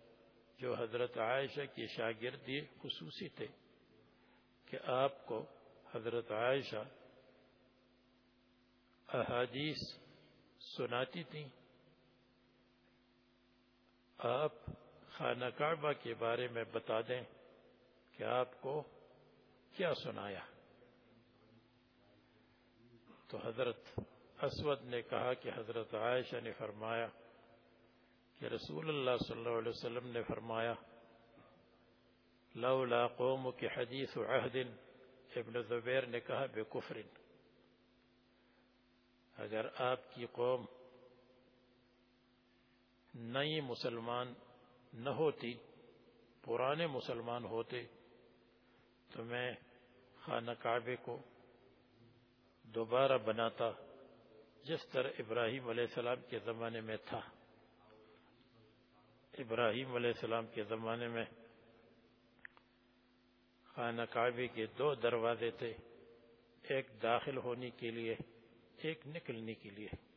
جو حضرت عائشہ کی شاگردی خصوصی تھے، کہ آپ کو حضرت عائشہ احادیث سناتی تھیں؟ آپ خانہ کعبہ کے بارے میں بتا دیں کہ آپ کو کیا سنایا۔ تو حضرت اسود نے کہا کہ حضرت عائشہ نے فرمایا کہ رسول اللہ صلی اللہ علیہ وسلم نے فرمایا، لولا قوم کی حدیث عہد ابن زبیر نے کہا بے کفر اگر آپ کی قوم نئی مسلمان نہ ہوتی، پرانے مسلمان ہوتے، تو میں خانہ کعبے کو دوبارہ بناتا جس طرح ابراہیم علیہ السلام کے زمانے میں تھا۔ ابراہیم علیہ السلام کے زمانے میں خانہ کعبے کے دو دروازے تھے، ایک داخل ہونے کے لیے، ایک نکلنے کے لیے۔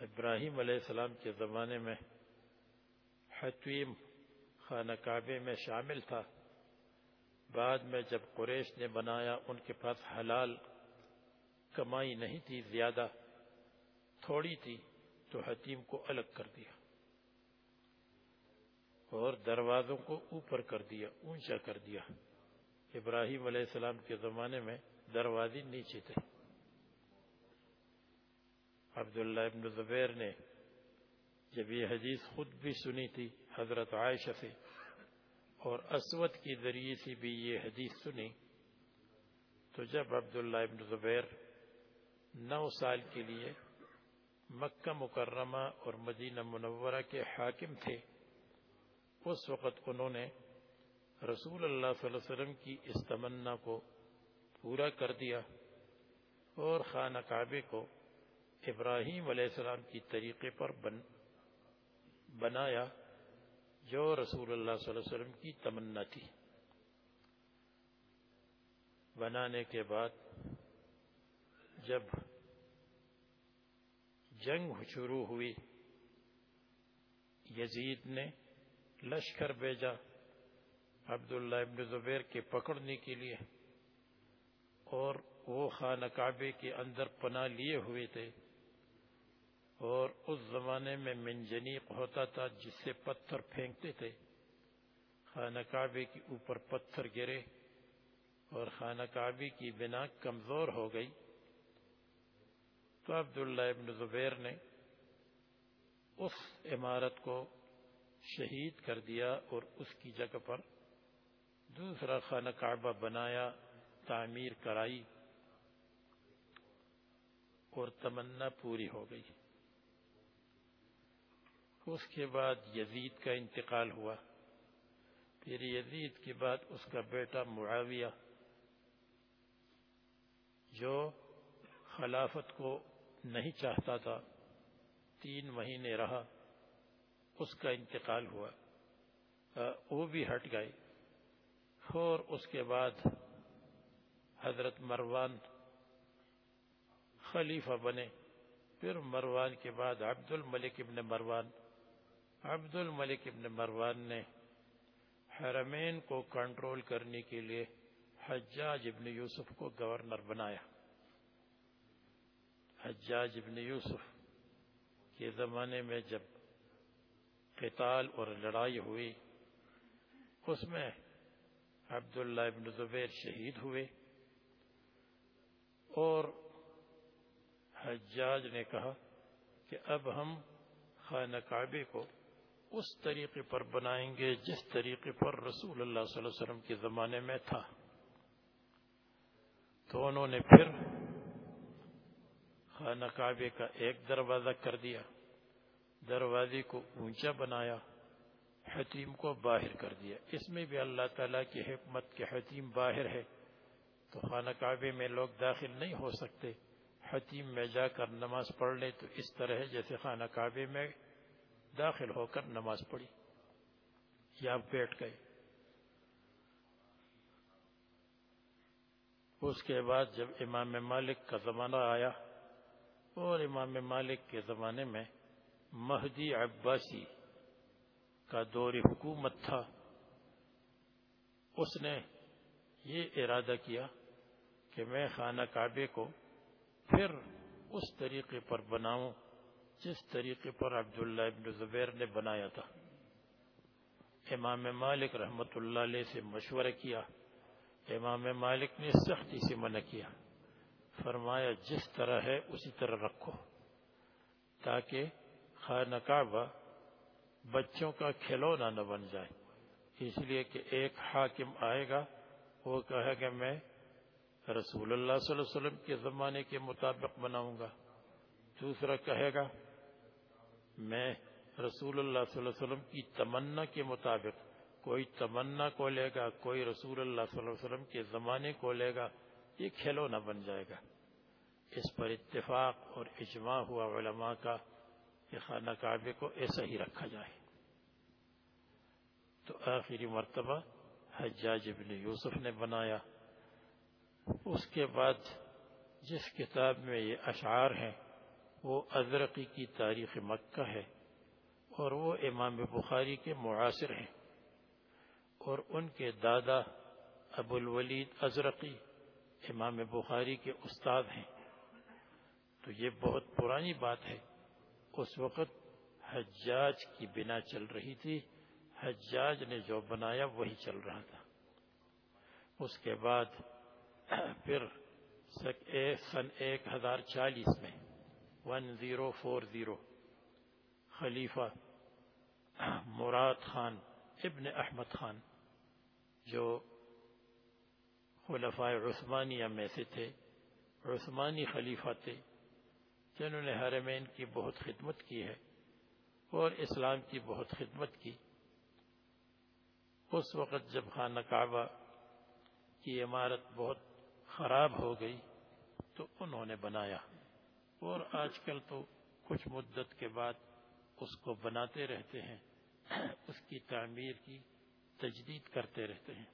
ابراہیم علیہ السلام کے زمانے میں حتویم خانہ کعبے میں شامل تھا۔ بعد میں جب قریش نے بنایا، ان کے پاس حلال کمائی نہیں تھی، زیادہ تھوڑی تھی، تو حتیم کو الگ کر دیا اور دروازوں کو اوپر کر دیا، اونچا کر دیا۔ ابراہیم علیہ السلام کے زمانے میں دروازے نیچے تھے۔ عبداللہ ابن زبیر نے جب یہ حدیث خود بھی سنی تھی، حضرت عائشہ سے، اور اسود کی ذریعے سے بھی یہ حدیث سنی، تو جب عبداللہ ابن زبیر نو سال کے لیے مکہ مکرمہ اور مدینہ منورہ کے حاکم تھے، اس وقت انہوں نے رسول اللہ صلی اللہ علیہ وسلم کی اس تمنا کو پورا کر دیا اور خانہ کعبے کو ابراہیم علیہ السلام کی طریقے پر بن، بنایا جو رسول اللہ صلی اللہ علیہ وسلم کی تمنا تھی۔ بنانے کے بعد جب جنگ شروع ہوئی، یزید نے لشکر بھیجا عبداللہ ابن زبیر کے پکڑنے کے لیے اور وہ خانہ کعبے کے اندر پناہ لیے ہوئے تھے۔ اور اس زمانے میں منجنیق ہوتا تھا جس سے پتھر پھینکتے تھے۔ خانہ کعبے کے اوپر پتھر گرے اور خانہ کعبے کی بنا کمزور ہو گئی۔ تو عبداللہ ابن زبیر نے اس عمارت کو شہید کر دیا اور اس کی جگہ پر دوسرا خانہ کعبہ بنایا، تعمیر کرائی اور تمنا پوری ہو گئی۔ اس کے بعد یزید کا انتقال ہوا۔ پھر یزید کے بعد اس کا بیٹا معاویہ، جو خلافت کو نہیں چاہتا تھا، تین مہینے رہا، اس کا انتقال ہوا۔ وہ بھی ہٹ گئے۔ اور اس کے بعد حضرت مروان خلیفہ بنے۔ پھر مروان کے بعد عبد الملک ابن مروان عبد الملک ابن مروان نے حرمین کو کنٹرول کرنے کے لیے حجاج ابن یوسف کو گورنر بنایا۔ حجاج ابن یوسف کے زمانے میں جب قتال اور لڑائی ہوئی، اس میں عبداللہ ابن زبیر شہید ہوئے اور حجاج نے کہا کہ اب ہم خانہ کعبے کو اس طریقے پر بنائیں گے جس طریقے پر رسول اللہ صلی اللہ علیہ وسلم کے زمانے میں تھا۔ تو انہوں نے پھر خانہ کعبے کا ایک دروازہ کر دیا، دروازے کو اونچا بنایا، حتیم کو باہر کر دیا۔ اس میں بھی اللہ تعالیٰ کی حکمت کے حتیم باہر ہے، تو خانہ کعبے میں لوگ داخل نہیں ہو سکتے۔ حتیم میں جا کر نماز پڑھ لے تو اس طرح جیسے خانہ کعبے میں داخل ہو کر نماز پڑھی یا بیٹھ گئے۔ اس کے بعد جب امام مالک کا زمانہ آیا اور امام مالک کے زمانے میں مہدی عباسی کا دور حکومت تھا، اس نے یہ ارادہ کیا کہ میں خانہ کعبے کو پھر اس طریقے پر بناؤں۔ جس طریقے پر عبداللہ ابن زبیر نے بنایا تھا۔ امام مالک رحمت اللہ علیہ سے مشورہ کیا۔ امام مالک نے سختی سے منع کیا۔ فرمایا، جس طرح ہے اسی طرح رکھو، تاکہ خانہ کعبہ بچوں کا کھلونا نہ بن جائے۔ اس لیے کہ ایک حاکم آئے گا، وہ کہے گا، میں رسول اللہ صلی اللہ علیہ وسلم کے زمانے کے مطابق بناؤں گا۔ دوسرا کہے گا میں رسول اللہ صلی اللہ علیہ وسلم کی تمنا کے مطابق کوئی تمنا کو لے گا، کوئی رسول اللہ صلی اللہ علیہ وسلم کے زمانے کو لے گا، یہ کھلونا بن جائے گا۔ اس پر اتفاق اور اجماع ہوا علماء کا کہ خانہ کعبے کو ایسا ہی رکھا جائے۔ تو آخری مرتبہ حجاج ابن یوسف نے بنایا۔ اس کے بعد جس کتاب میں یہ اشعار ہیں وہ ازرقی کی تاریخ مکہ ہے اور وہ امام بخاری کے معاصر ہیں اور ان کے دادا ابو الولید ازرقی امام بخاری کے استاد ہیں۔ تو یہ بہت پرانی بات ہے۔ اس وقت حجاج کی بنا چل رہی تھی۔ حجاج نے جو بنایا وہی چل رہا تھا۔ اس کے بعد پھر سن ایک ہزار چالیس میں ون زیرو فور زیرو خلیفہ مراد خان ابن احمد خان، جو خلفۂ عثمانیہ میں سے تھے، عثمانی خلیفہ تھے، جنہوں نے حرمین کی بہت خدمت کی ہے اور اسلام کی بہت خدمت کی۔ اس وقت جب خانہ کعبہ کی عمارت بہت خراب ہو گئی تو انہوں نے بنایا۔ اور آج کل تو کچھ مدت کے بعد اس کو بناتے رہتے ہیں، اس کی تعمیر کی تجدید کرتے رہتے ہیں۔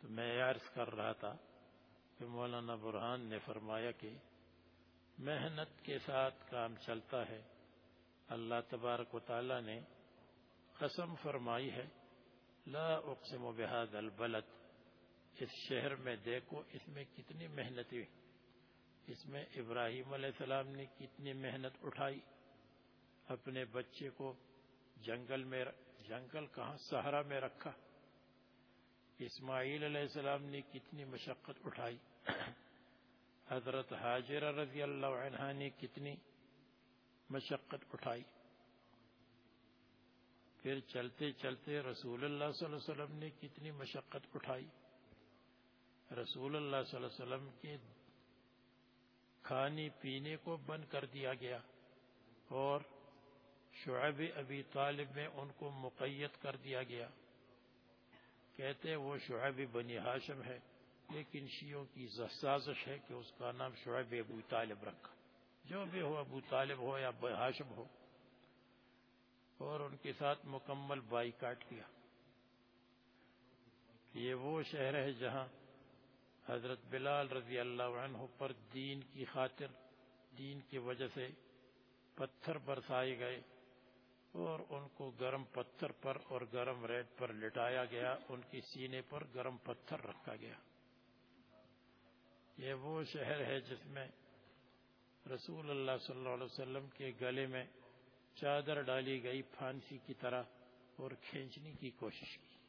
تو میں عرض کر رہا تھا کہ مولانا برہان نے فرمایا کہ محنت کے ساتھ کام چلتا ہے۔ اللہ تبارک و تعالی نے قسم فرمائی ہے، لا اقسم بهذا البلد۔ اس شہر میں دیکھو اس میں کتنی محنت ہوئی اس میں ابراہیم علیہ السلام نے کتنی محنت اٹھائی، اپنے بچے کو جنگل میں جنگل کہاں؟ سہارا میں رکھا۔ اسماعیل علیہ السلام نے کتنی مشقت اٹھائی۔ حضرت حاجر رضی اللہ عنہ نے کتنی مشقت اٹھائی۔ پھر چلتے چلتے رسول اللہ صلی اللہ علیہ وسلم نے کتنی مشقت اٹھائی۔ رسول اللہ صلی اللہ علیہ وسلم کے کھانے پینے کو بند کر دیا گیا اور شعب ابی طالب میں ان کو مقید کر دیا گیا۔ کہتے وہ شعب بنی ہاشم ہے، لیکن شیعوں کی سازش ہے کہ اس کا نام شعب ابو طالب رکھا۔ جو بھی ہو، ابو طالب ہو یا ہاشم ہو۔ اور ان کے ساتھ مکمل بائی کاٹ کیا۔ یہ وہ شہر ہے جہاں حضرت بلال رضی اللہ عنہ پر دین کی خاطر، دین کی وجہ سے پتھر برسائے گئے اور ان کو گرم پتھر پر اور گرم ریت پر لٹایا گیا، ان کی سینے پر گرم پتھر رکھا گیا۔ یہ وہ شہر ہے جس میں رسول اللہ صلی اللہ علیہ وسلم کے گلے میں چادر ڈالی گئی، پھانسی کی طرح اور کھینچنے کی کوشش کی۔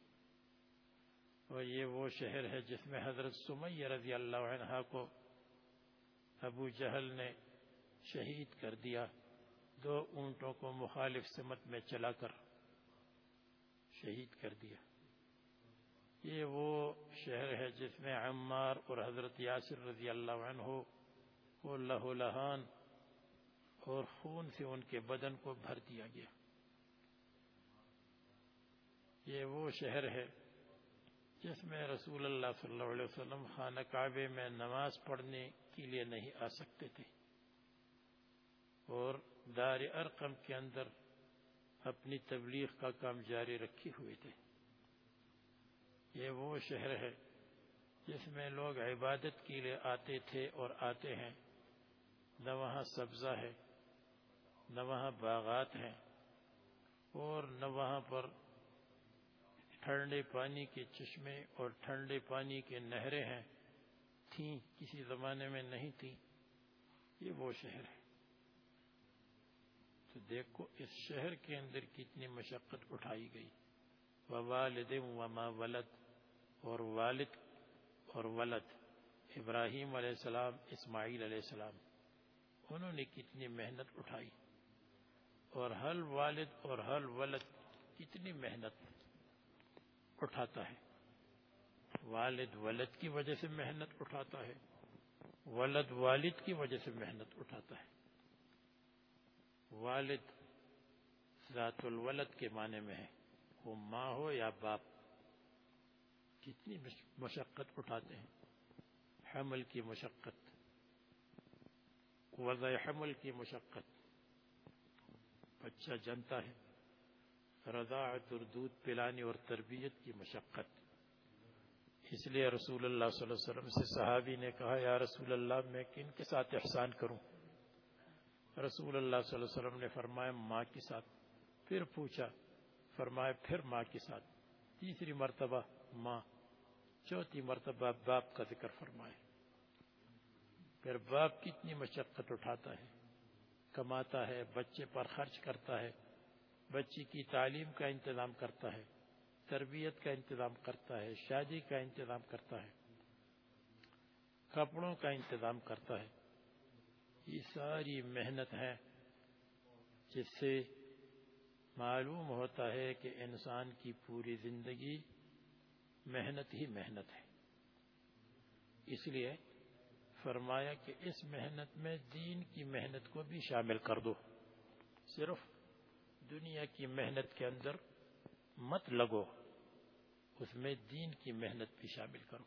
اور یہ وہ شہر ہے جس میں حضرت سمیہ رضی اللہ عنہ کو ابو جہل نے شہید کر دیا، دو اونٹوں کو مخالف سمت میں چلا کر شہید کر دیا۔ یہ وہ شہر ہے جس میں عمار اور حضرت یاسر رضی اللہ عنہ کو لہو لہان اور خون سے ان کے بدن کو بھر دیا گیا۔ یہ وہ شہر ہے جس میں رسول اللہ صلی اللہ علیہ وسلم خانہ کعبے میں نماز پڑھنے کے لیے نہیں آ سکتے تھے۔ اور دار ارقم کے اندر اپنی تبلیغ کا کام جاری رکھے ہوئے تھے۔ یہ وہ شہر ہے جس میں لوگ عبادت کے لیے آتے تھے اور آتے ہیں۔ نہ وہاں سبزہ ہے، نہ وہاں باغات ہیں اور نہ وہاں پر ٹھنڈے پانی کے چشمے اور ٹھنڈے پانی کے نہریں ہیں، تھیں، کسی زمانے میں نہیں تھیں۔ یہ وہ شہر ہے۔ تو دیکھو، اس شہر کے اندر کتنی مشقت اٹھائی گئی۔ والد وما ولد، اور والد اور ولد، ابراہیم علیہ السلام، اسماعیل علیہ السلام۔ انہوں نے کتنی محنت اٹھائی۔ اور ہر والد اور ہر ولد کتنی محنت۔ اٹھاتا ہے۔ والد ولد کی وجہ سے محنت اٹھاتا ہے۔ ولد والد کی وجہ سے محنت اٹھاتا ہے۔ والد ذات الولد کے معنی میں ہے۔ وہ ماں ہو یا باپ، کتنی مشقت اٹھاتے ہیں۔ حمل کی مشقت، وضع حمل کی مشقت۔ بچہ جنتا ہے۔ رضاعت اور دودھ پلانی اور تربیت کی مشقت۔ اس لیے رسول اللہ صلی اللہ علیہ وسلم سے صحابی نے کہا، یا رسول اللہ، میں کن کے ساتھ احسان کروں؟ رسول اللہ صلی اللہ علیہ وسلم نے فرمایا، ماں کے ساتھ۔ پھر پوچھا، فرمایا، پھر ماں کے ساتھ۔ تیسری مرتبہ ماں، چوتھی مرتبہ باپ کا ذکر فرمائے۔ پھر باپ کتنی مشقت اٹھاتا ہے، کماتا ہے، بچے پر خرچ کرتا ہے۔ بچی کی تعلیم کا انتظام کرتا ہے، تربیت کا انتظام کرتا ہے، شادی کا انتظام کرتا ہے، کپڑوں کا انتظام کرتا ہے۔ یہ ساری محنت ہے جس سے معلوم ہوتا ہے کہ انسان کی پوری زندگی محنت ہی محنت ہے۔ اس لیے فرمایا کہ اس محنت میں دین کی محنت کو بھی شامل کر دو۔ صرف دنیا کی محنت کے اندر مت لگو، اس میں دین کی محنت بھی شامل کرو۔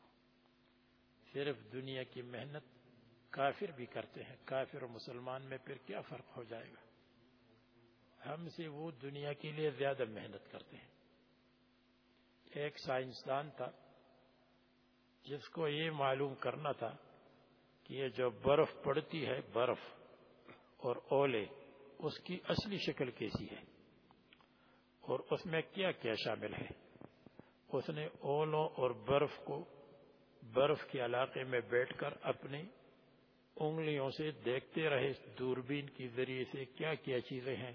صرف دنیا کی محنت کافر بھی کرتے ہیں۔ کافر اور مسلمان میں پھر کیا فرق ہو جائے گا؟ ہم سے وہ دنیا کے لیے زیادہ محنت کرتے ہیں۔ ایک سائنسدان تھا جس کو یہ معلوم کرنا تھا کہ یہ جو برف پڑتی ہے، برف اور اولے، اس کی اصلی شکل کیسی ہے؟ اور اس میں کیا کیا شامل ہے؟ اس نے اولوں اور برف کو، برف کے علاقے میں بیٹھ کر اپنی انگلیوں سے دیکھتے رہے۔ دوربین کی ذریعے سے کیا کیا چیزیں ہیں؟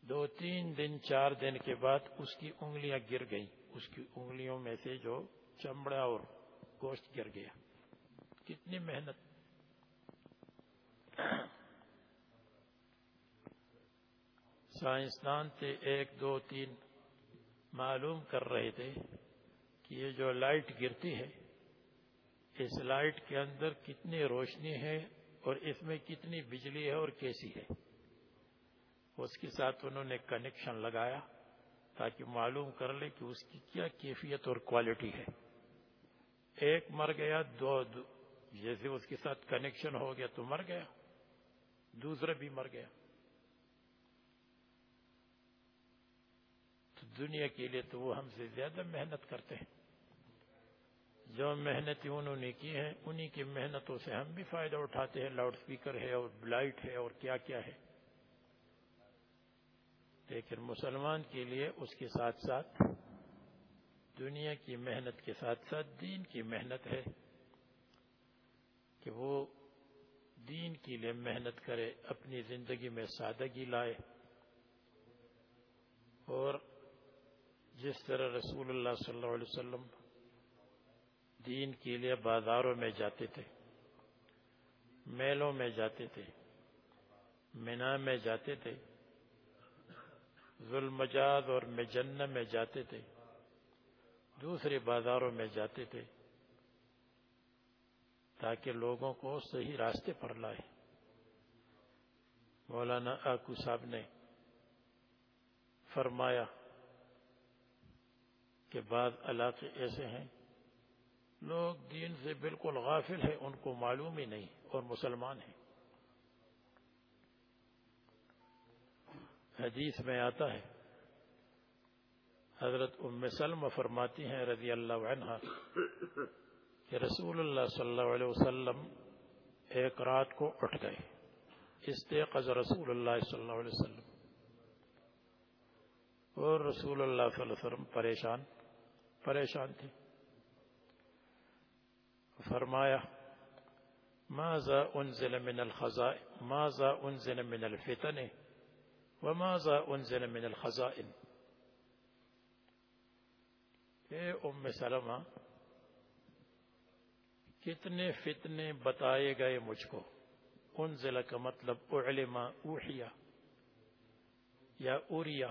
دو، تین دن، چار دن کے بعد اس کی انگلیاں گر گئیں۔ اس کی انگلیوں میں سے جو چمڑا اور گوشت گر گیا۔ کتنی محنت سائنسدان تھے، ایک، دو، تین معلوم کر رہے تھے کہ یہ جو لائٹ گرتی ہے، اس لائٹ کے اندر کتنی روشنی ہے اور اس میں کتنی بجلی ہے اور کیسی ہے۔ اس کے ساتھ انہوں نے کنیکشن لگایا تاکہ معلوم کر لے کہ اس کی کیا کیفیت اور کوالٹی ہے۔ ایک مر گیا، دو دو، جیسے اس کے ساتھ کنیکشن ہو گیا تو مر گیا، دوسرا بھی مر گیا۔ دنیا کے لیے تو وہ ہم سے زیادہ محنت کرتے ہیں۔ جو محنتیں انہوں نے کی ہیں، انہی کی محنتوں سے ہم بھی فائدہ اٹھاتے ہیں۔ لاؤڈ سپیکر ہے اور لائٹ ہے اور کیا کیا ہے۔ لیکن مسلمان کے لیے اس کے ساتھ ساتھ دنیا کی محنت کے ساتھ ساتھ دین کی محنت ہے کہ وہ دین کے لیے محنت کرے، اپنی زندگی میں سادگی لائے اور جس طرح رسول اللہ صلی اللہ علیہ وسلم دین کے لیے بازاروں میں جاتے تھے، میلوں میں جاتے تھے، مینا میں جاتے تھے ظلم اور مجنہ میں جاتے تھے، دوسرے بازاروں میں جاتے تھے تاکہ لوگوں کو صحیح راستے پر لائے۔ مولانا آکو صاحب نے فرمایا کہ بعض علاقے ایسے ہیں۔ لوگ دین سے بالکل غافل ہیں، ان کو معلوم ہی نہیں اور مسلمان ہیں۔ حدیث میں آتا ہے، حضرت ام سلم فرماتی ہیں رضی اللہ عنہ کہ رسول اللہ صلی اللہ علیہ وسلم ایک رات کو اٹھ گئے۔ استيقظ رسول اللہ صلی اللہ علیہ وسلم اور رسول اللہ صلی اللہ علیہ وسلم پریشان۔ پریشان تھے فرمایا، ماذا انزل من الخزائن؟ ماذا انزل من الفتن؟ وماذا انزل من الخزائن؟ اے ام سلمہ، کتنے فتنے بتائے گئے مجھ کو؟ انزل کا مطلب اعلما اوحیا یا اوریا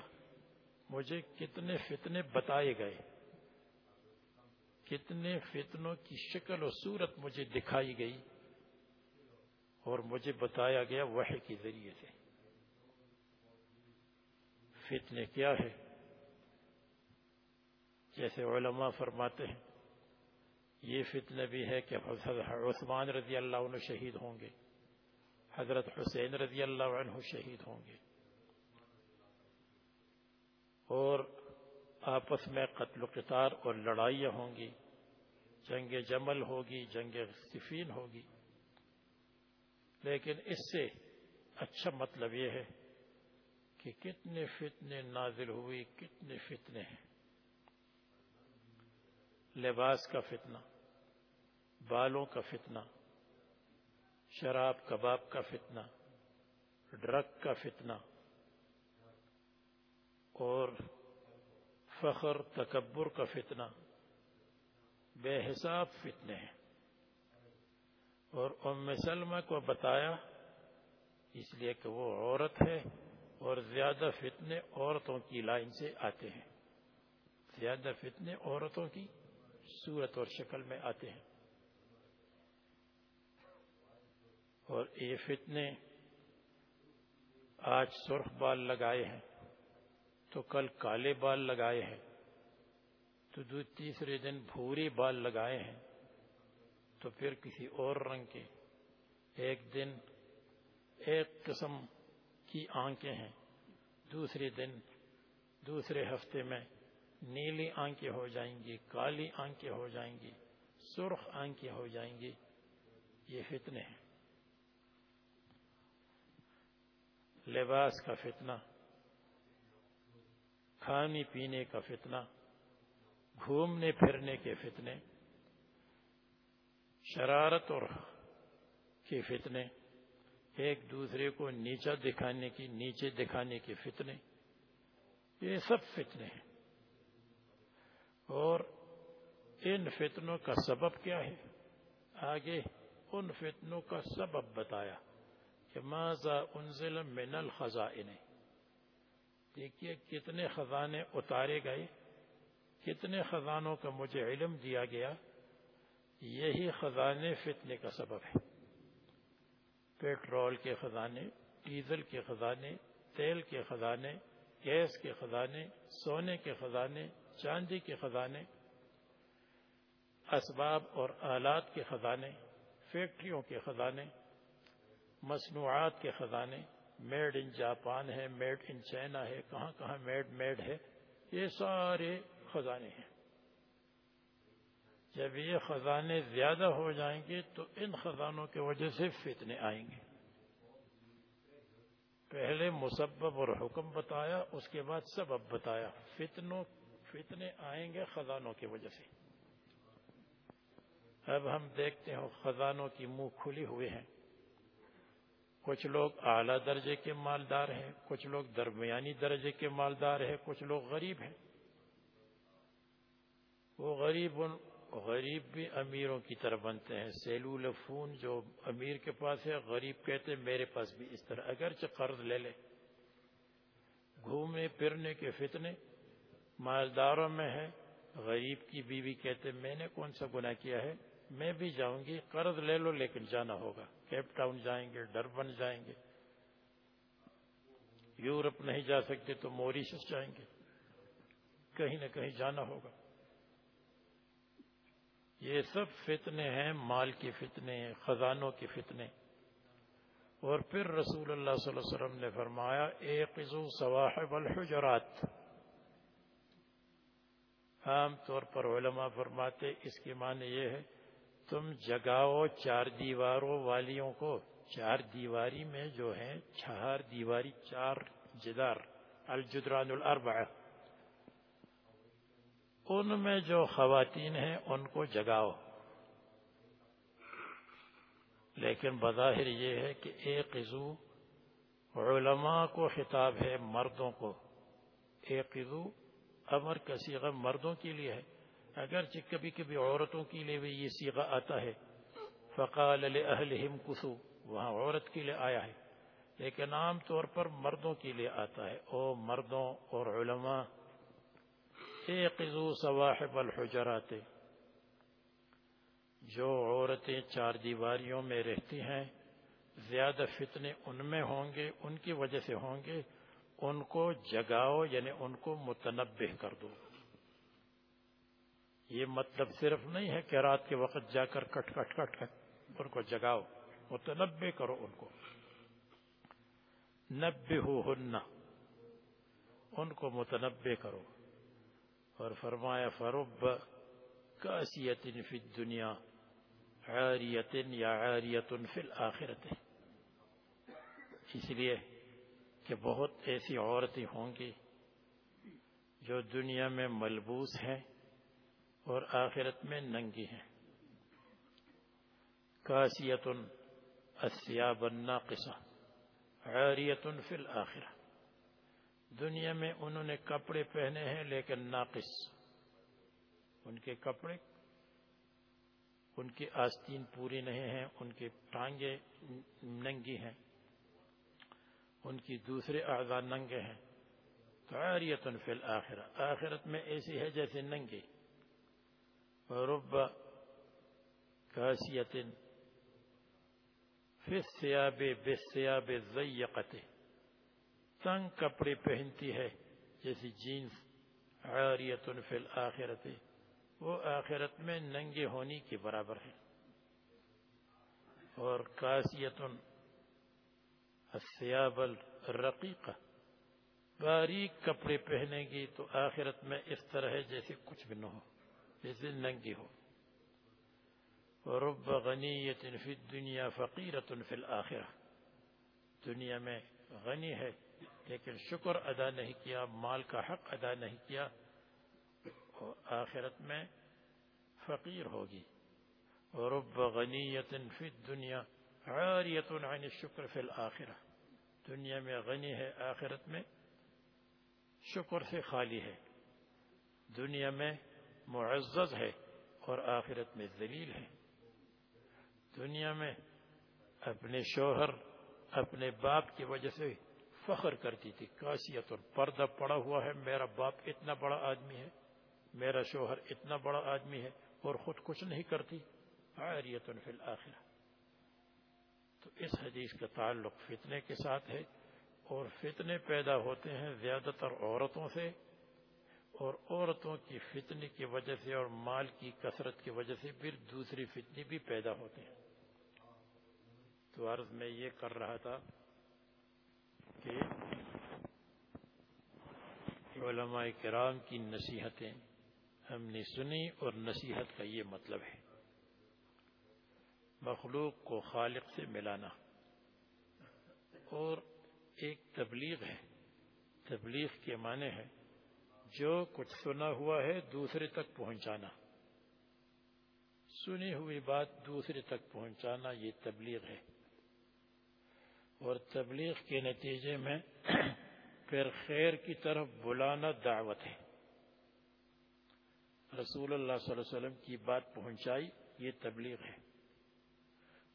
مجھے کتنے فتنے بتائے گئے؟ کتنے فتنوں کی شکل و صورت مجھے دکھائی گئی اور مجھے بتایا گیا وحی کے ذریعے سے۔ فتنے کیا ہے جیسے علماء فرماتے ہیں، یہ فتنہ بھی ہے کہ حضرت عثمان رضی اللہ عنہ شہید ہوں گے، حضرت حسین رضی اللہ عنہ شہید ہوں گے۔ اور آپس میں قتل و قطار اور لڑائیاں ہوں گی۔ جنگ جمل ہوگی، جنگ صفین ہوگی۔ لیکن اس سے اچھا مطلب یہ ہے کہ کتنے فتنے نازل ہوئی کتنے فتنے ہیں۔ لباس کا فتنہ، بالوں کا فتنہ، شراب کباب کا فتنہ، ڈرگ کا فتنہ اور فخر تکبر کا فتنہ بے حساب فتنے ہیں۔ اور ام سلمہ کو بتایا اس لیے کہ وہ عورت ہے اور زیادہ فتنے عورتوں کی لائن سے آتے ہیں۔ زیادہ فتنے عورتوں کی صورت اور شکل میں آتے ہیں۔ اور یہ فتنے آج سرخ بال لگائے ہیں۔ تو کل کالے بال لگائے ہیں، تو دو تیسرے دن بھوری بال لگائے ہیں، تو پھر کسی اور رنگ کے ایک دن ایک قسم کی آنکھیں ہیں، دوسرے دن دوسرے ہفتے میں نیلی آنکھیں ہو جائیں گی، کالی آنکھیں ہو جائیں گی، سرخ آنکھیں ہو جائیں گی، یہ فتنے ہیں۔ لباس کا فتنہ کھانے پینے کا فتنہ، گھومنے پھرنے کے فتنے، شرارت اور کے فتنے، ایک دوسرے کو نیچا دکھانے کی، نیچے دکھانے کے فتنے، یہ سب فتنے ہیں۔ اور ان فتنوں کا سبب کیا ہے؟ آگے ان فتنوں کا سبب بتایا کہ ماذا انزل من الخزائن۔ دیکھیے کتنے خزانے اتارے گئے، کتنے خزانوں کا مجھے علم دیا گیا، یہی خزانے فتنے کا سبب ہے۔ پیٹرول کے خزانے، ڈیزل کے خزانے، تیل کے خزانے، گیس کے خزانے، سونے کے خزانے، چاندی کے خزانے، اسباب اور آلات کے خزانے، فیکٹریوں کے خزانے، مصنوعات کے خزانے میڈ ان جاپان ہے، میڈ ان چائنا ہے، کہاں کہاں میڈ میڈ ہے، یہ سارے خزانے ہیں۔ جب یہ خزانے زیادہ ہو جائیں گے تو ان خزانوں کی وجہ سے فتنے آئیں گے۔ پہلے مسبب اور حکم بتایا، اس کے بعد سبب بتایا۔ فتنوں، فتنے آئیں گے خزانوں کی وجہ سے۔ اب ہم دیکھتے ہیں خزانوں کی منہ کھلی ہوئے ہیں۔ کچھ لوگ اعلیٰ درجے کے مالدار ہیں، کچھ لوگ درمیانی درجے کے مالدار ہیں، کچھ لوگ غریب ہیں۔ وہ غریب ان، غریب بھی امیروں کی طرح بنتے ہیں۔ سیلول فون جو امیر کے پاس ہے، غریب کہتے ہیں میرے پاس بھی اس طرح۔ اگرچہ قرض لے لے۔ گھومنے، پھرنے کے فتنے مالداروں میں ہے غریب کی بیوی کہتے میں نے کون سا گناہ کیا ہے؟ میں بھی جاؤں گی، قرض لے لو لیکن جانا ہوگا۔ کیپ ٹاؤن جائیں گے ڈربن جائیں گے۔ یورپ نہیں جا سکتے تو موریشس جائیں گے۔ کہیں نہ کہیں جانا ہوگا۔ یہ سب فتنے ہیں، مال کے فتنے خزانوں کے فتنے اور پھر رسول اللہ صلی اللہ علیہ وسلم نے فرمایا ایک صواحب الحجرات. عام طور پر علماء فرماتے، اس کی معنی یہ ہے تم جگاؤ چار دیواروں والیوں کو۔ چار دیواری میں جو ہیں چار دیواری، چار جدار۔ الجدران الاربعہ۔ ان میں جو خواتین ہیں، ان کو جگاؤ۔ لیکن بظاہر یہ ہے کہ ایک عزو علماء کو خطاب ہے مردوں کو۔ ایک عزو امر کا مردوں کے لیے ہے۔ اگرچہ کبھی کبھی عورتوں کے لیے بھی یہ سیغہ آتا ہے، فقال لأہلہم کسو، وہاں عورت کے لیے آیا ہے، لیکن عام طور پر مردوں کے لیے آتا ہے۔ او مردوں اور علماء ایقظو صواحب الحجرات، جو عورتیں چار دیواریوں میں رہتی ہیں، زیادہ فتنے ان میں ہوں گے، ان کی وجہ سے ہوں گے، ان کو جگاؤ یعنی ان کو متنبع کر دو۔ یہ مطلب صرف نہیں ہے کہ رات کے وقت جا کر کٹ کٹ کٹ کٹ ان کو جگاؤ، متنبع کرو ان کو۔ نبہوہن، ان کو متنبع کرو۔ اور فرمایا، فرب کاسیت فی الدنیا عاریت یا عاریت فی الاخرت۔ اس لیے کہ بہت ایسی عورتیں ہوں گی جو دنیا میں ملبوس ہیں۔ اور آخرت میں ننگی ہیں۔ کاسیت السیاب الناقصہ عاریت فی الاخرہ۔ دنیا میں انہوں نے کپڑے پہنے ہیں لیکن ناقص۔ ان کے کپڑے، ان کی آستین پوری نہیں ہیں، ان کے ٹانگیں ننگی ہیں۔ ان کی دوسرے اعضاء ننگے ہیں۔ تعاریت فی الاخرہ۔ آخرت میں ایسی ہے جیسے ننگے۔ رب کاسیت فی السیاب بالسیاب الزیقت تنگ کپڑے پہنتی ہے جیسی جینس عاریت فی الاخرت وہ آخرت میں ننگے ہونی کے برابر ہے اور کاسیت السیاب الرقیقہ باریک کپڑے پہنے گی تو آخرت میں اس طرح ہے جیسے کچھ بھی نہ ہو جیسے ننگی ہو۔ رب غنیت فی الدنیا فقیرت فی الاخرہ۔ دنیا میں غنی ہے، لیکن شکر ادا نہیں کیا، مال کا حق ادا نہیں کیا آخرت میں فقیر ہوگی۔ رب غنیت فی الدنیا عاریت عن الشکر فی الاخرہ۔ دنیا میں غنی ہے، آخرت میں شکر سے خالی ہے۔ دنیا میں معزز ہے اور آخرت میں ذلیل ہے۔ دنیا میں اپنے شوہر، اپنے باپ کی وجہ سے فخر کرتی تھی۔ کاسیت اور پردہ پڑا ہوا ہے۔ میرا باپ اتنا بڑا آدمی ہے، میرا شوہر اتنا بڑا آدمی ہے اور خود کچھ نہیں کرتی۔ عاریت فی الاخرہ۔ تو اس حدیث کا تعلق فتنے کے ساتھ ہے اور فتنے پیدا ہوتے ہیں زیادہ تر عورتوں سے۔ اور عورتوں کی فتنے کی وجہ سے اور مال کی کثرت کی وجہ سے پھر دوسری فتنی بھی پیدا ہوتے ہیں۔ تو عرض میں یہ کر رہا تھا کہ علماء کرام کی نصیحتیں ہم نے سنی اور نصیحت کا یہ مطلب ہے۔ مخلوق کو خالق سے ملانا۔ اور ایک تبلیغ ہے۔ تبلیغ کے معنی ہے جو کچھ سنا ہوا ہے دوسرے تک پہنچانا۔ سنی ہوئی بات دوسرے تک پہنچانا یہ تبلیغ ہے۔ اور تبلیغ کے نتیجے میں پھر خیر کی طرف بلانا دعوت ہے۔ رسول اللہ صلی اللہ علیہ وسلم کی بات پہنچائی، یہ تبلیغ ہے۔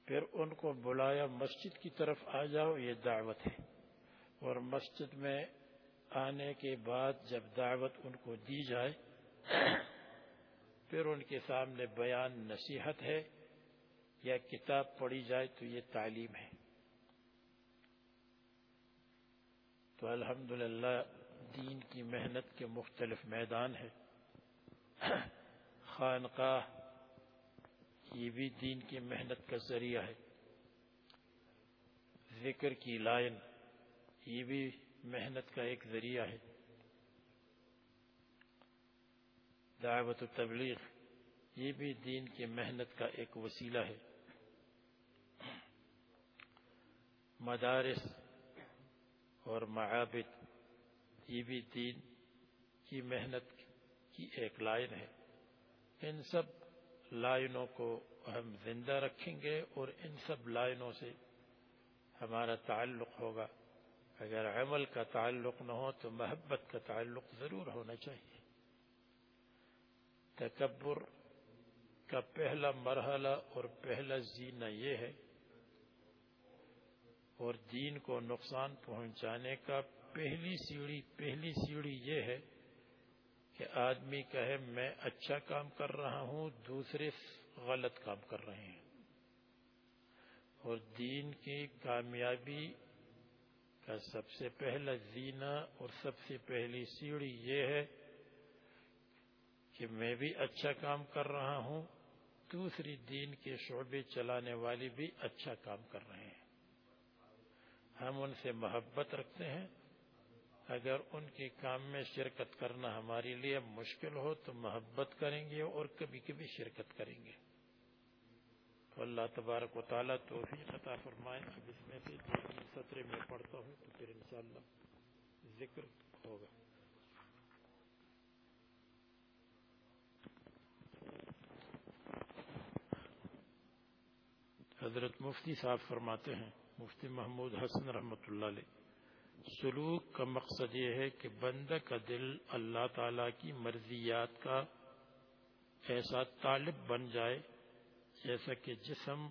پھر ان کو بلایا مسجد کی طرف آ جاؤ، یہ دعوت ہے۔ اور مسجد میں آنے کے بعد جب دعوت ان کو دی جائے، پھر ان کے سامنے بیان نصیحت ہے یا کتاب پڑھی جائے تو یہ تعلیم ہے۔ تو الحمدللہ دین کی محنت کے مختلف میدان ہے خانقاہ یہ بھی دین کی محنت کا ذریعہ ہے۔ ذکر کی لائن یہ بھی محنت کا ایک ذریعہ ہے۔ دعوت و تبلیغ یہ بھی دین کی محنت کا ایک وسیلہ ہے۔ مدارس اور معابد، یہ بھی دین کی محنت کی ایک لائن ہے۔ ان سب لائنوں کو ہم زندہ رکھیں گے اور ان سب لائنوں سے ہمارا تعلق ہوگا۔ اگر عمل کا تعلق نہ ہو تو محبت کا تعلق ضرور ہونا چاہیے۔ تکبر کا پہلا مرحلہ اور پہلا زینہ یہ ہے اور دین کو نقصان پہنچانے کا پہلی سیڑھی پہلی سیڑھی یہ ہے کہ آدمی کہے، میں اچھا کام کر رہا ہوں، دوسرے غلط کام کر رہے ہیں۔ اور دین کی کامیابی کا سب سے پہلا زینہ اور سب سے پہلی سیڑھی یہ ہے کہ میں بھی اچھا کام کر رہا ہوں، دوسری دین کے شعبے چلانے والی بھی اچھا کام کر رہے ہیں۔ ہم ان سے محبت رکھتے ہیں۔ اگر ان کے کام میں شرکت کرنا ہمارے لیے مشکل ہو تو محبت کریں گے اور کبھی کبھی شرکت کریں گے۔ تو اللہ تبارک و تعالیٰ توفیق عطا فرمائے۔ اب اس میں سے دو سطرے میں پڑھتا ہوں تو پھر انشاءاللہ ذکر ہوگا۔ حضرت مفتی صاحب فرماتے ہیں، مفتی محمود حسن رحمۃ اللہ علیہ، سلوک کا مقصد یہ ہے کہ بندہ کا دل اللہ تعالی کی مرضیات کا ایسا طالب بن جائے جیسا کہ جسم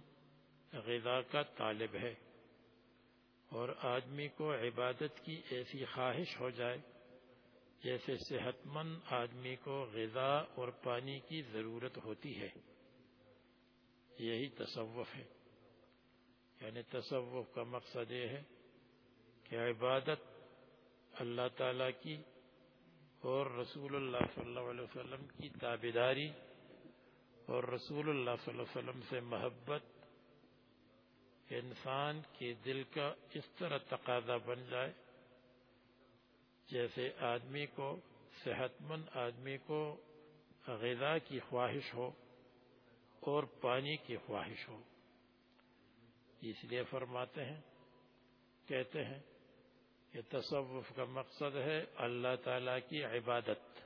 غذا کا طالب ہے اور آدمی کو عبادت کی ایسی خواہش ہو جائے جیسے صحت مند آدمی کو غذا اور پانی کی ضرورت ہوتی ہے۔ یہی تصوف ہے۔ یعنی تصوف کا مقصد یہ ہے کہ عبادت اللہ تعالی کی اور رسول اللہ صلی اللہ علیہ وسلم کی تابداری اور رسول اللہ صلی اللہ علیہ وسلم سے محبت انسان کے دل کا اس طرح تقاضا بن جائے جیسے آدمی کو صحت مند آدمی کو غذا کی خواہش ہو اور پانی کی خواہش ہو۔ اس لیے فرماتے ہیں، کہتے ہیں کہ تصوف کا مقصد ہے اللہ تعالی کی عبادت۔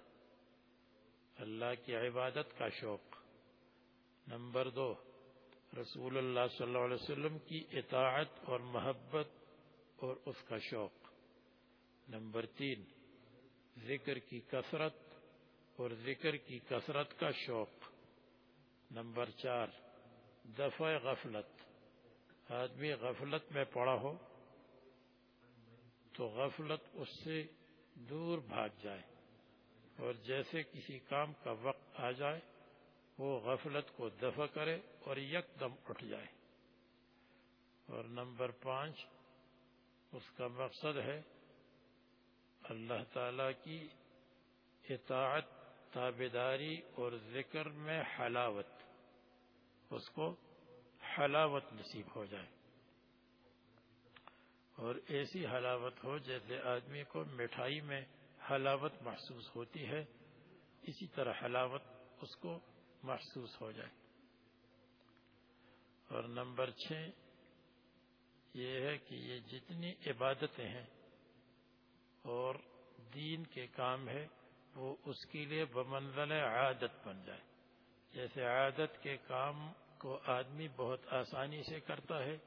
اللہ کی عبادت کا شوق۔ نمبر دو، رسول اللہ صلی اللہ علیہ وسلم کی اطاعت اور محبت اور اس کا شوق۔ نمبر تین، ذکر کی کثرت اور ذکر کی کثرت کا شوق۔ نمبر چار، دفع غفلت۔ آدمی غفلت میں پڑا ہو تو غفلت اس سے دور بھاگ جائے اور جیسے کسی کام کا وقت آ جائے وہ غفلت کو دفع کرے اور یک دم اٹھ جائے۔ اور نمبر پانچ، اس کا مقصد ہے اللہ تعالی کی اطاعت تابداری اور ذکر میں حلاوت، اس کو حلاوت نصیب ہو جائے۔ اور ایسی حلاوت ہو جیسے آدمی کو مٹھائی میں حلاوت محسوس ہوتی ہے، اسی طرح حلاوت اس کو محسوس ہو جائے۔ اور نمبر چھ یہ ہے کہ یہ جتنی عبادتیں ہیں اور دین کے کام ہے، وہ اس کے لیے بمنزل عادت بن جائے۔ جیسے عادت کے کام کو آدمی بہت آسانی سے کرتا ہے،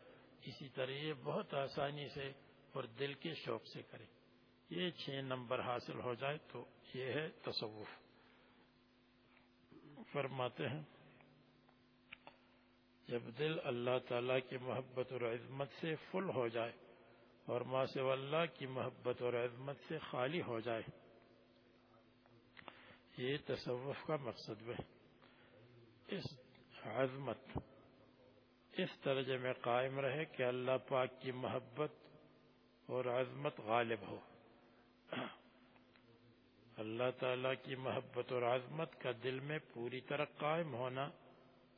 اسی طرح یہ بہت آسانی سے اور دل کے شوق سے کرے۔ یہ چھ نمبر حاصل ہو جائے تو یہ ہے تصوف۔ فرماتے ہیں، جب دل اللہ تعالیٰ کی محبت اور عظمت سے فل ہو جائے اور ماں سے اللہ کی محبت اور عظمت سے خالی ہو جائے، یہ تصوف کا مقصد ہے۔ اس عظمت، اس درجے میں قائم رہے کہ اللہ پاک کی محبت اور عظمت غالب ہو۔ اللہ تعالیٰ کی محبت اور عظمت کا دل میں پوری طرح قائم ہونا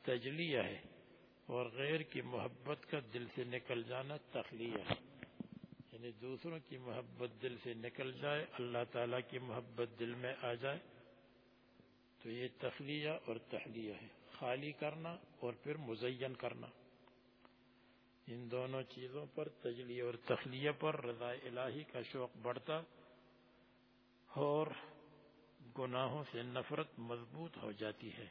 تجلیہ ہے اور غیر کی محبت کا دل سے نکل جانا تخلیہ ہے۔ یعنی دوسروں کی محبت دل سے نکل جائے، اللہ تعالیٰ کی محبت دل میں آ جائے، تو یہ تخلیہ اور تحلیہ ہے۔ خالی کرنا اور پھر مزین کرنا۔ ان دونوں چیزوں پر تجلیہ اور تخلیہ پر رضا الہی کا شوق بڑھتا اور گناہوں سے نفرت مضبوط ہو جاتی ہے۔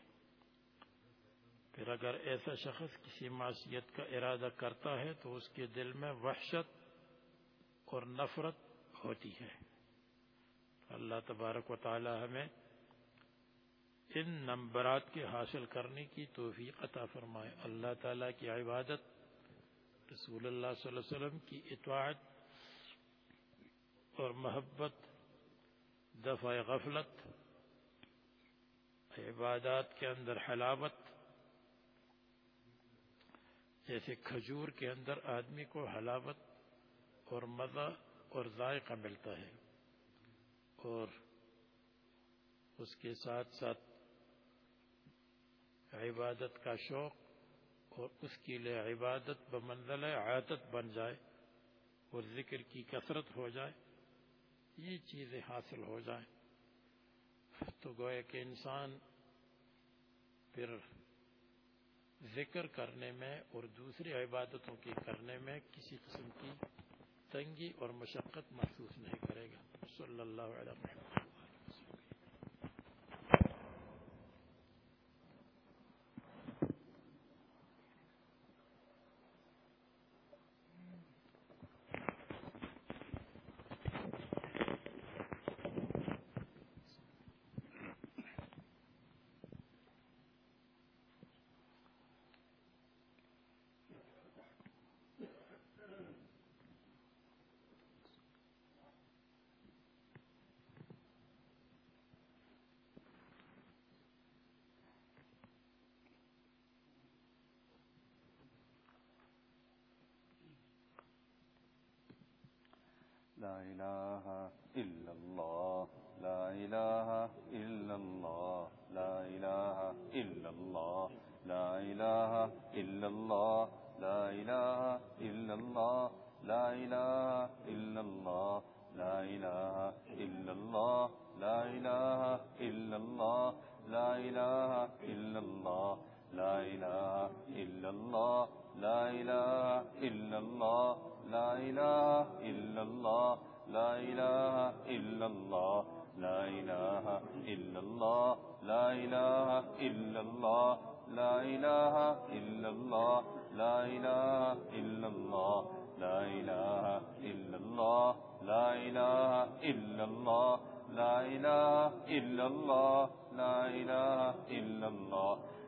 پھر اگر ایسا شخص کسی معصیت کا ارادہ کرتا ہے تو اس کے دل میں وحشت اور نفرت ہوتی ہے۔ اللہ تبارک و تعالی ہمیں ان نمبرات کے حاصل کرنے کی توفیق عطا فرمائے۔ اللہ تعالیٰ کی عبادت، رسول اللہ صلی اللہ علیہ وسلم کی اطاعت اور محبت دفع غفلت، عبادات کے اندر حلاوت، جیسے کھجور کے اندر آدمی کو حلاوت اور مزہ اور ذائقہ ملتا ہے اور اس کے ساتھ ساتھ عبادت کا شوق اور اس کے لیے عبادت بمنزل عادت بن جائے اور ذکر کی کثرت ہو جائے۔ یہ چیزیں حاصل ہو جائیں۔ تو گوئے کہ انسان پھر ذکر کرنے میں اور دوسری عبادتوں کی کرنے میں کسی قسم کی تنگی اور مشقت محسوس نہیں کرے گا۔ صلی اللہ علیہ وسلم۔ لا إله إلا الله. لا إله إلا الله. لا إله إلا الله. لا إله إلا الله. لا إله إلا الله. لا إله إلا الله. لا إله إلا الله. لا إله إلا الله. لا إله إلا الله. لا إله إلا الله لا إله إلا الله لا إله إلا الله لا إله إلا الله لا إله إلا الله لا إله إلا الله لا إله إلا الله لا إله إلا الله لا إله إلا الله لا إله إلا الله لا إله إلا الله لا إله إلا الله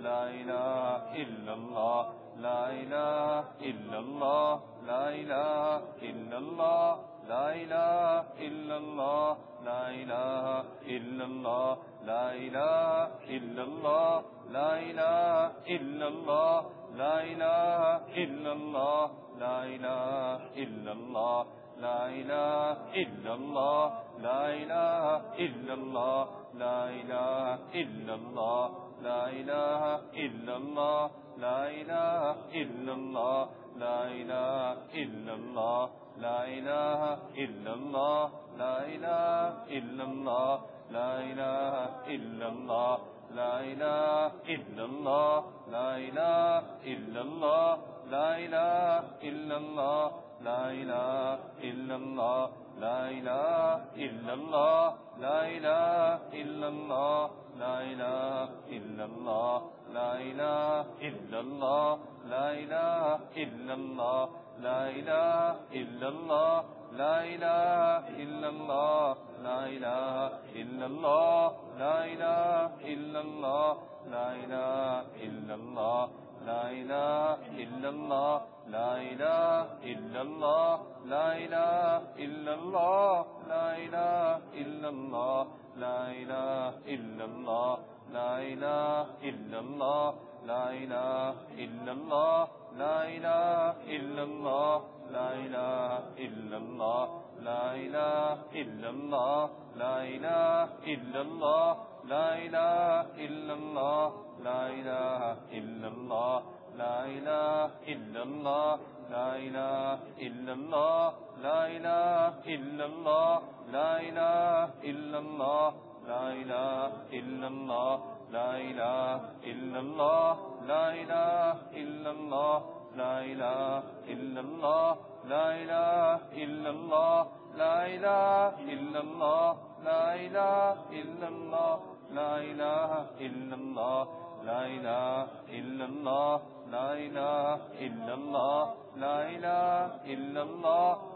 لا إله إلا الله لا إله إلا الله لا إله إلا الله لا إله إلا الله لا إله إلا الله لا إله إلا الله لا إله إلا الله لا إله إلا الله لا إله إلا الله لا إله إلا الله لا إله إلا الله لا إله إلا الله لا إله إلا الله لا إله إلا الله لا إله إلا الله لا إله إلا الله لا إله إلا الله لا إله إلا الله لا إله إلا الله لا إله إلا الله لا إله إلا الله لا إله إلا الله لا إله إلا الله لا إله إلا الله لا إله إلا الله لا إله إلا الله لا إله إلا الله لا إله إلا الله لا إله إلا الله لا إله إلا الله لا إله إلا الله لا إله إلا الله لا إله إلا الله لا إله إلا الله لا إله إلا الله لا إله إلا الله لا إله إلا الله لا إله إلا الله لا إله إلا الله لا إله إلا الله لا إله إلا الله لا إله إلا الله لا إله إلا الله لا إله إلا الله لا إله إلا الله لا إله إلا الله لا إله إلا الله لا إله إلا الله لا إله إلا الله لا إله إلا الله لا إله إلا الله لا إله إلا الله لا إله إلا الله لا إله إلا الله لا إله إلا الله لا إله إلا الله لا إله إلا الله لا إله إلا الله لا إله إلا الله لا إله إلا الله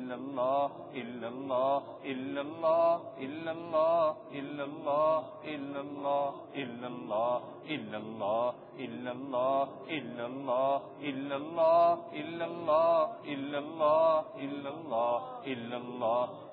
الله إلا الله إلا الله إلا الله إلا الله إلا الله إلا الله إلا الله إلا الله إلا الله إلا الله إلا الله إلا الله إلا الله إلا الله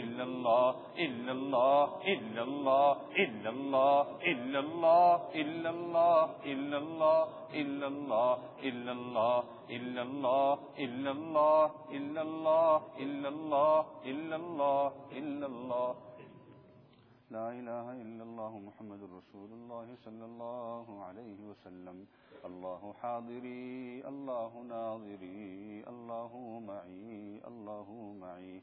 إلا الله إلا الله إلا الله إلا الله إلا الله إلا الله إلا الله إلا الله إلا الله إلا الله إلا الله إلا الله إلا الله إلا الله إلا الله لا إله إلا الله محمد رسول الله صلى الله عليه وسلم الله حاضري الله ناظري الله معي الله معي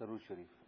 ضرور شریف۔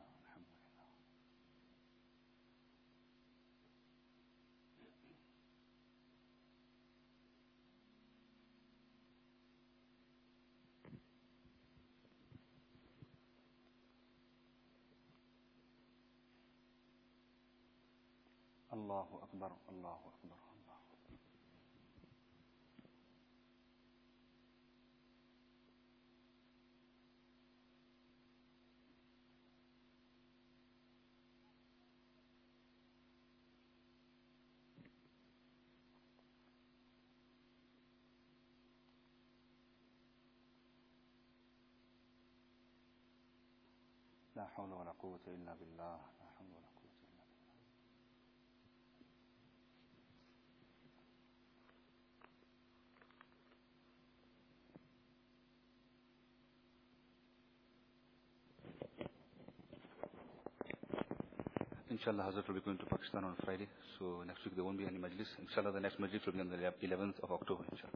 الله أكبر الله أكبر الله لا حول ولا قوة إلا بالله. Inshallah, Hazrat will be going to Pakistan on Friday. So next week there won't be any majlis. Inshallah, the next majlis will be on the 11th of October. Inshallah,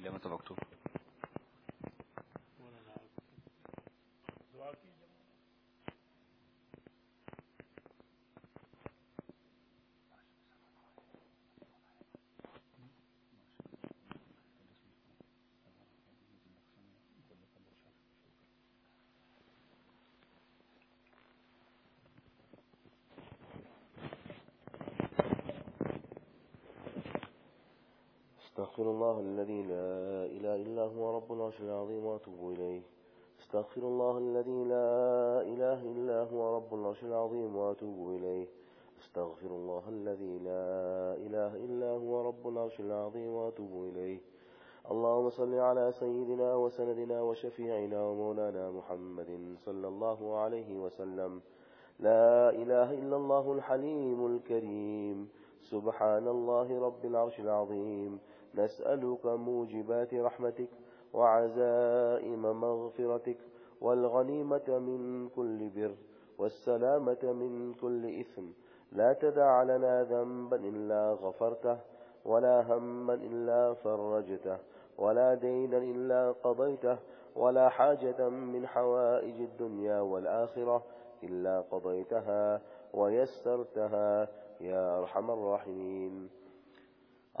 11th of October. الذي لا إله إلا هو رب العرش العظيم وأتوب إليه. استغفر الله الذي لا إله إلا هو رب العرش العظيم وأتوب إليه. استغفر الله الذي لا إله إلا هو رب العرش العظيم وأتوب إليه. اللهم صل على سيدنا وسندنا وشفيعنا ومولانا محمد صلى الله عليه وسلم. لا إله إلا الله الحليم الكريم. سبحان الله رب العرش العظيم. نسألك موجبات رحمتك وعزائم مغفرتك والغنيمة من كل بر والسلامة من كل إثم. لا تدع لنا ذنبا إلا غفرته ولا هما إلا فرجته ولا دينا إلا قضيته ولا حاجة من حوائج الدنيا والآخرة إلا قضيتها ويسرتها يا أرحم الراحمين.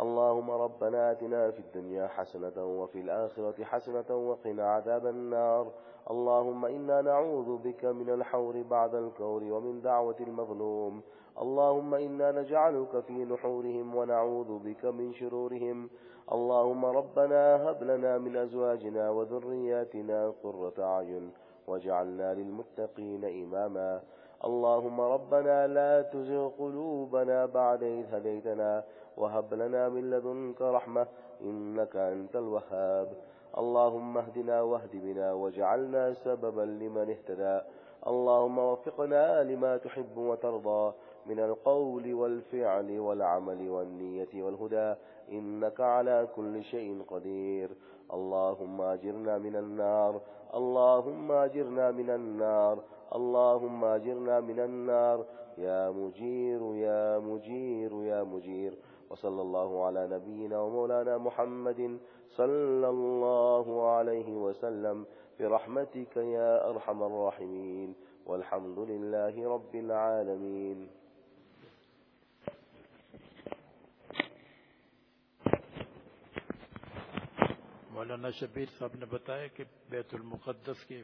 اللهم ربنا آتنا في الدنيا حسنة وفي الآخرة حسنة وقنا عذاب النار. اللهم إنا نعوذ بك من الحور بعد الكور ومن دعوة المظلوم. اللهم إنا نجعلك في نحورهم ونعوذ بك من شرورهم. اللهم ربنا هب لنا من أزواجنا وذرياتنا قرة أعين واجعلنا للمتقين إماما. اللهم ربنا لا تزغ قلوبنا بعد إذ هديتنا وهب لنا من لدنك رحمة إنك أنت الوهاب. اللهم اهدنا واهد بنا واجعلنا سببا لمن اهتدى. اللهم وفقنا لما تحب وترضى من القول والفعل والعمل والنية والهدى. إنك على كل شيء قدير. اللهم أجرنا من النار. اللهم أجرنا من النار. اللهم أجرنا من النار. يا مجير يا مجير يا مجير. وصلى الله على نبينا ومولانا محمد صلى الله عليه وسلم برحمتك يا أرحم الراحمين. والحمد لله رب العالمين. مولانا شبیر صاحب نے بتایا کہ بیت المقدس کے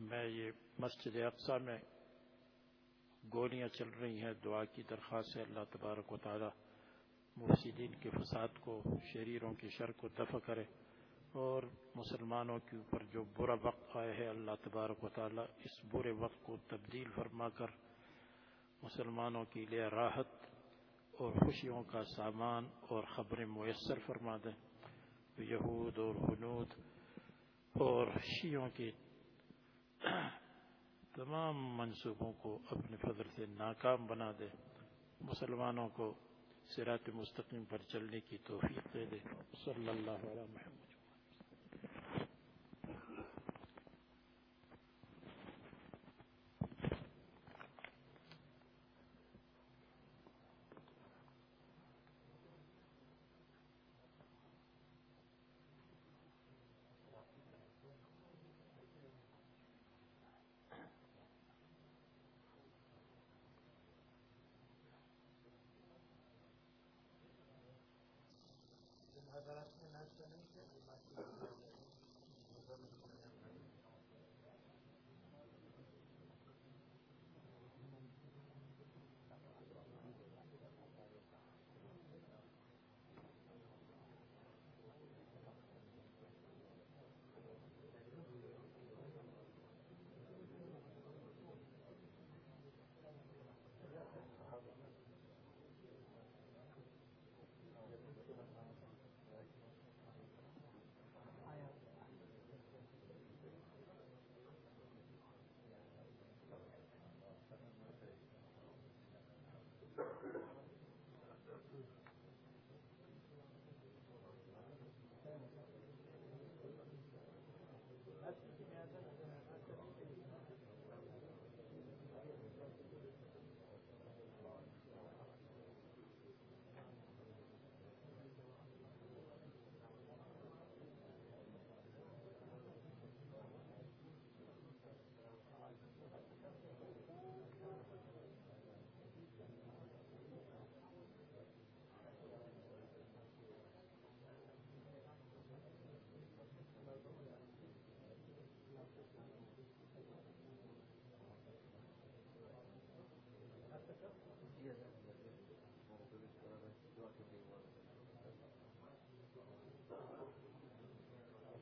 میں یہ مسجد اقصا میں گولیاں چل رہی ہیں دعا کی درخواست ہے اللہ تبارک و تعالی۔ مفسدین کے فساد کو، شریروں کی شر کو دفع کرے اور مسلمانوں کے اوپر جو برا وقت آئے ہے اللہ تبارک و تعالی اس برے وقت کو تبدیل فرما کر مسلمانوں کے لیے راحت اور خوشیوں کا سامان اور خبریں میسر فرما دیں یہود اور حنود اور شیعوں کے تمام منصوبوں کو اپنے فضل سے ناکام بنا دے۔ مسلمانوں کو صراط مستقیم پر چلنے کی توفیق دے دے۔ صلی اللہ علیہ محمد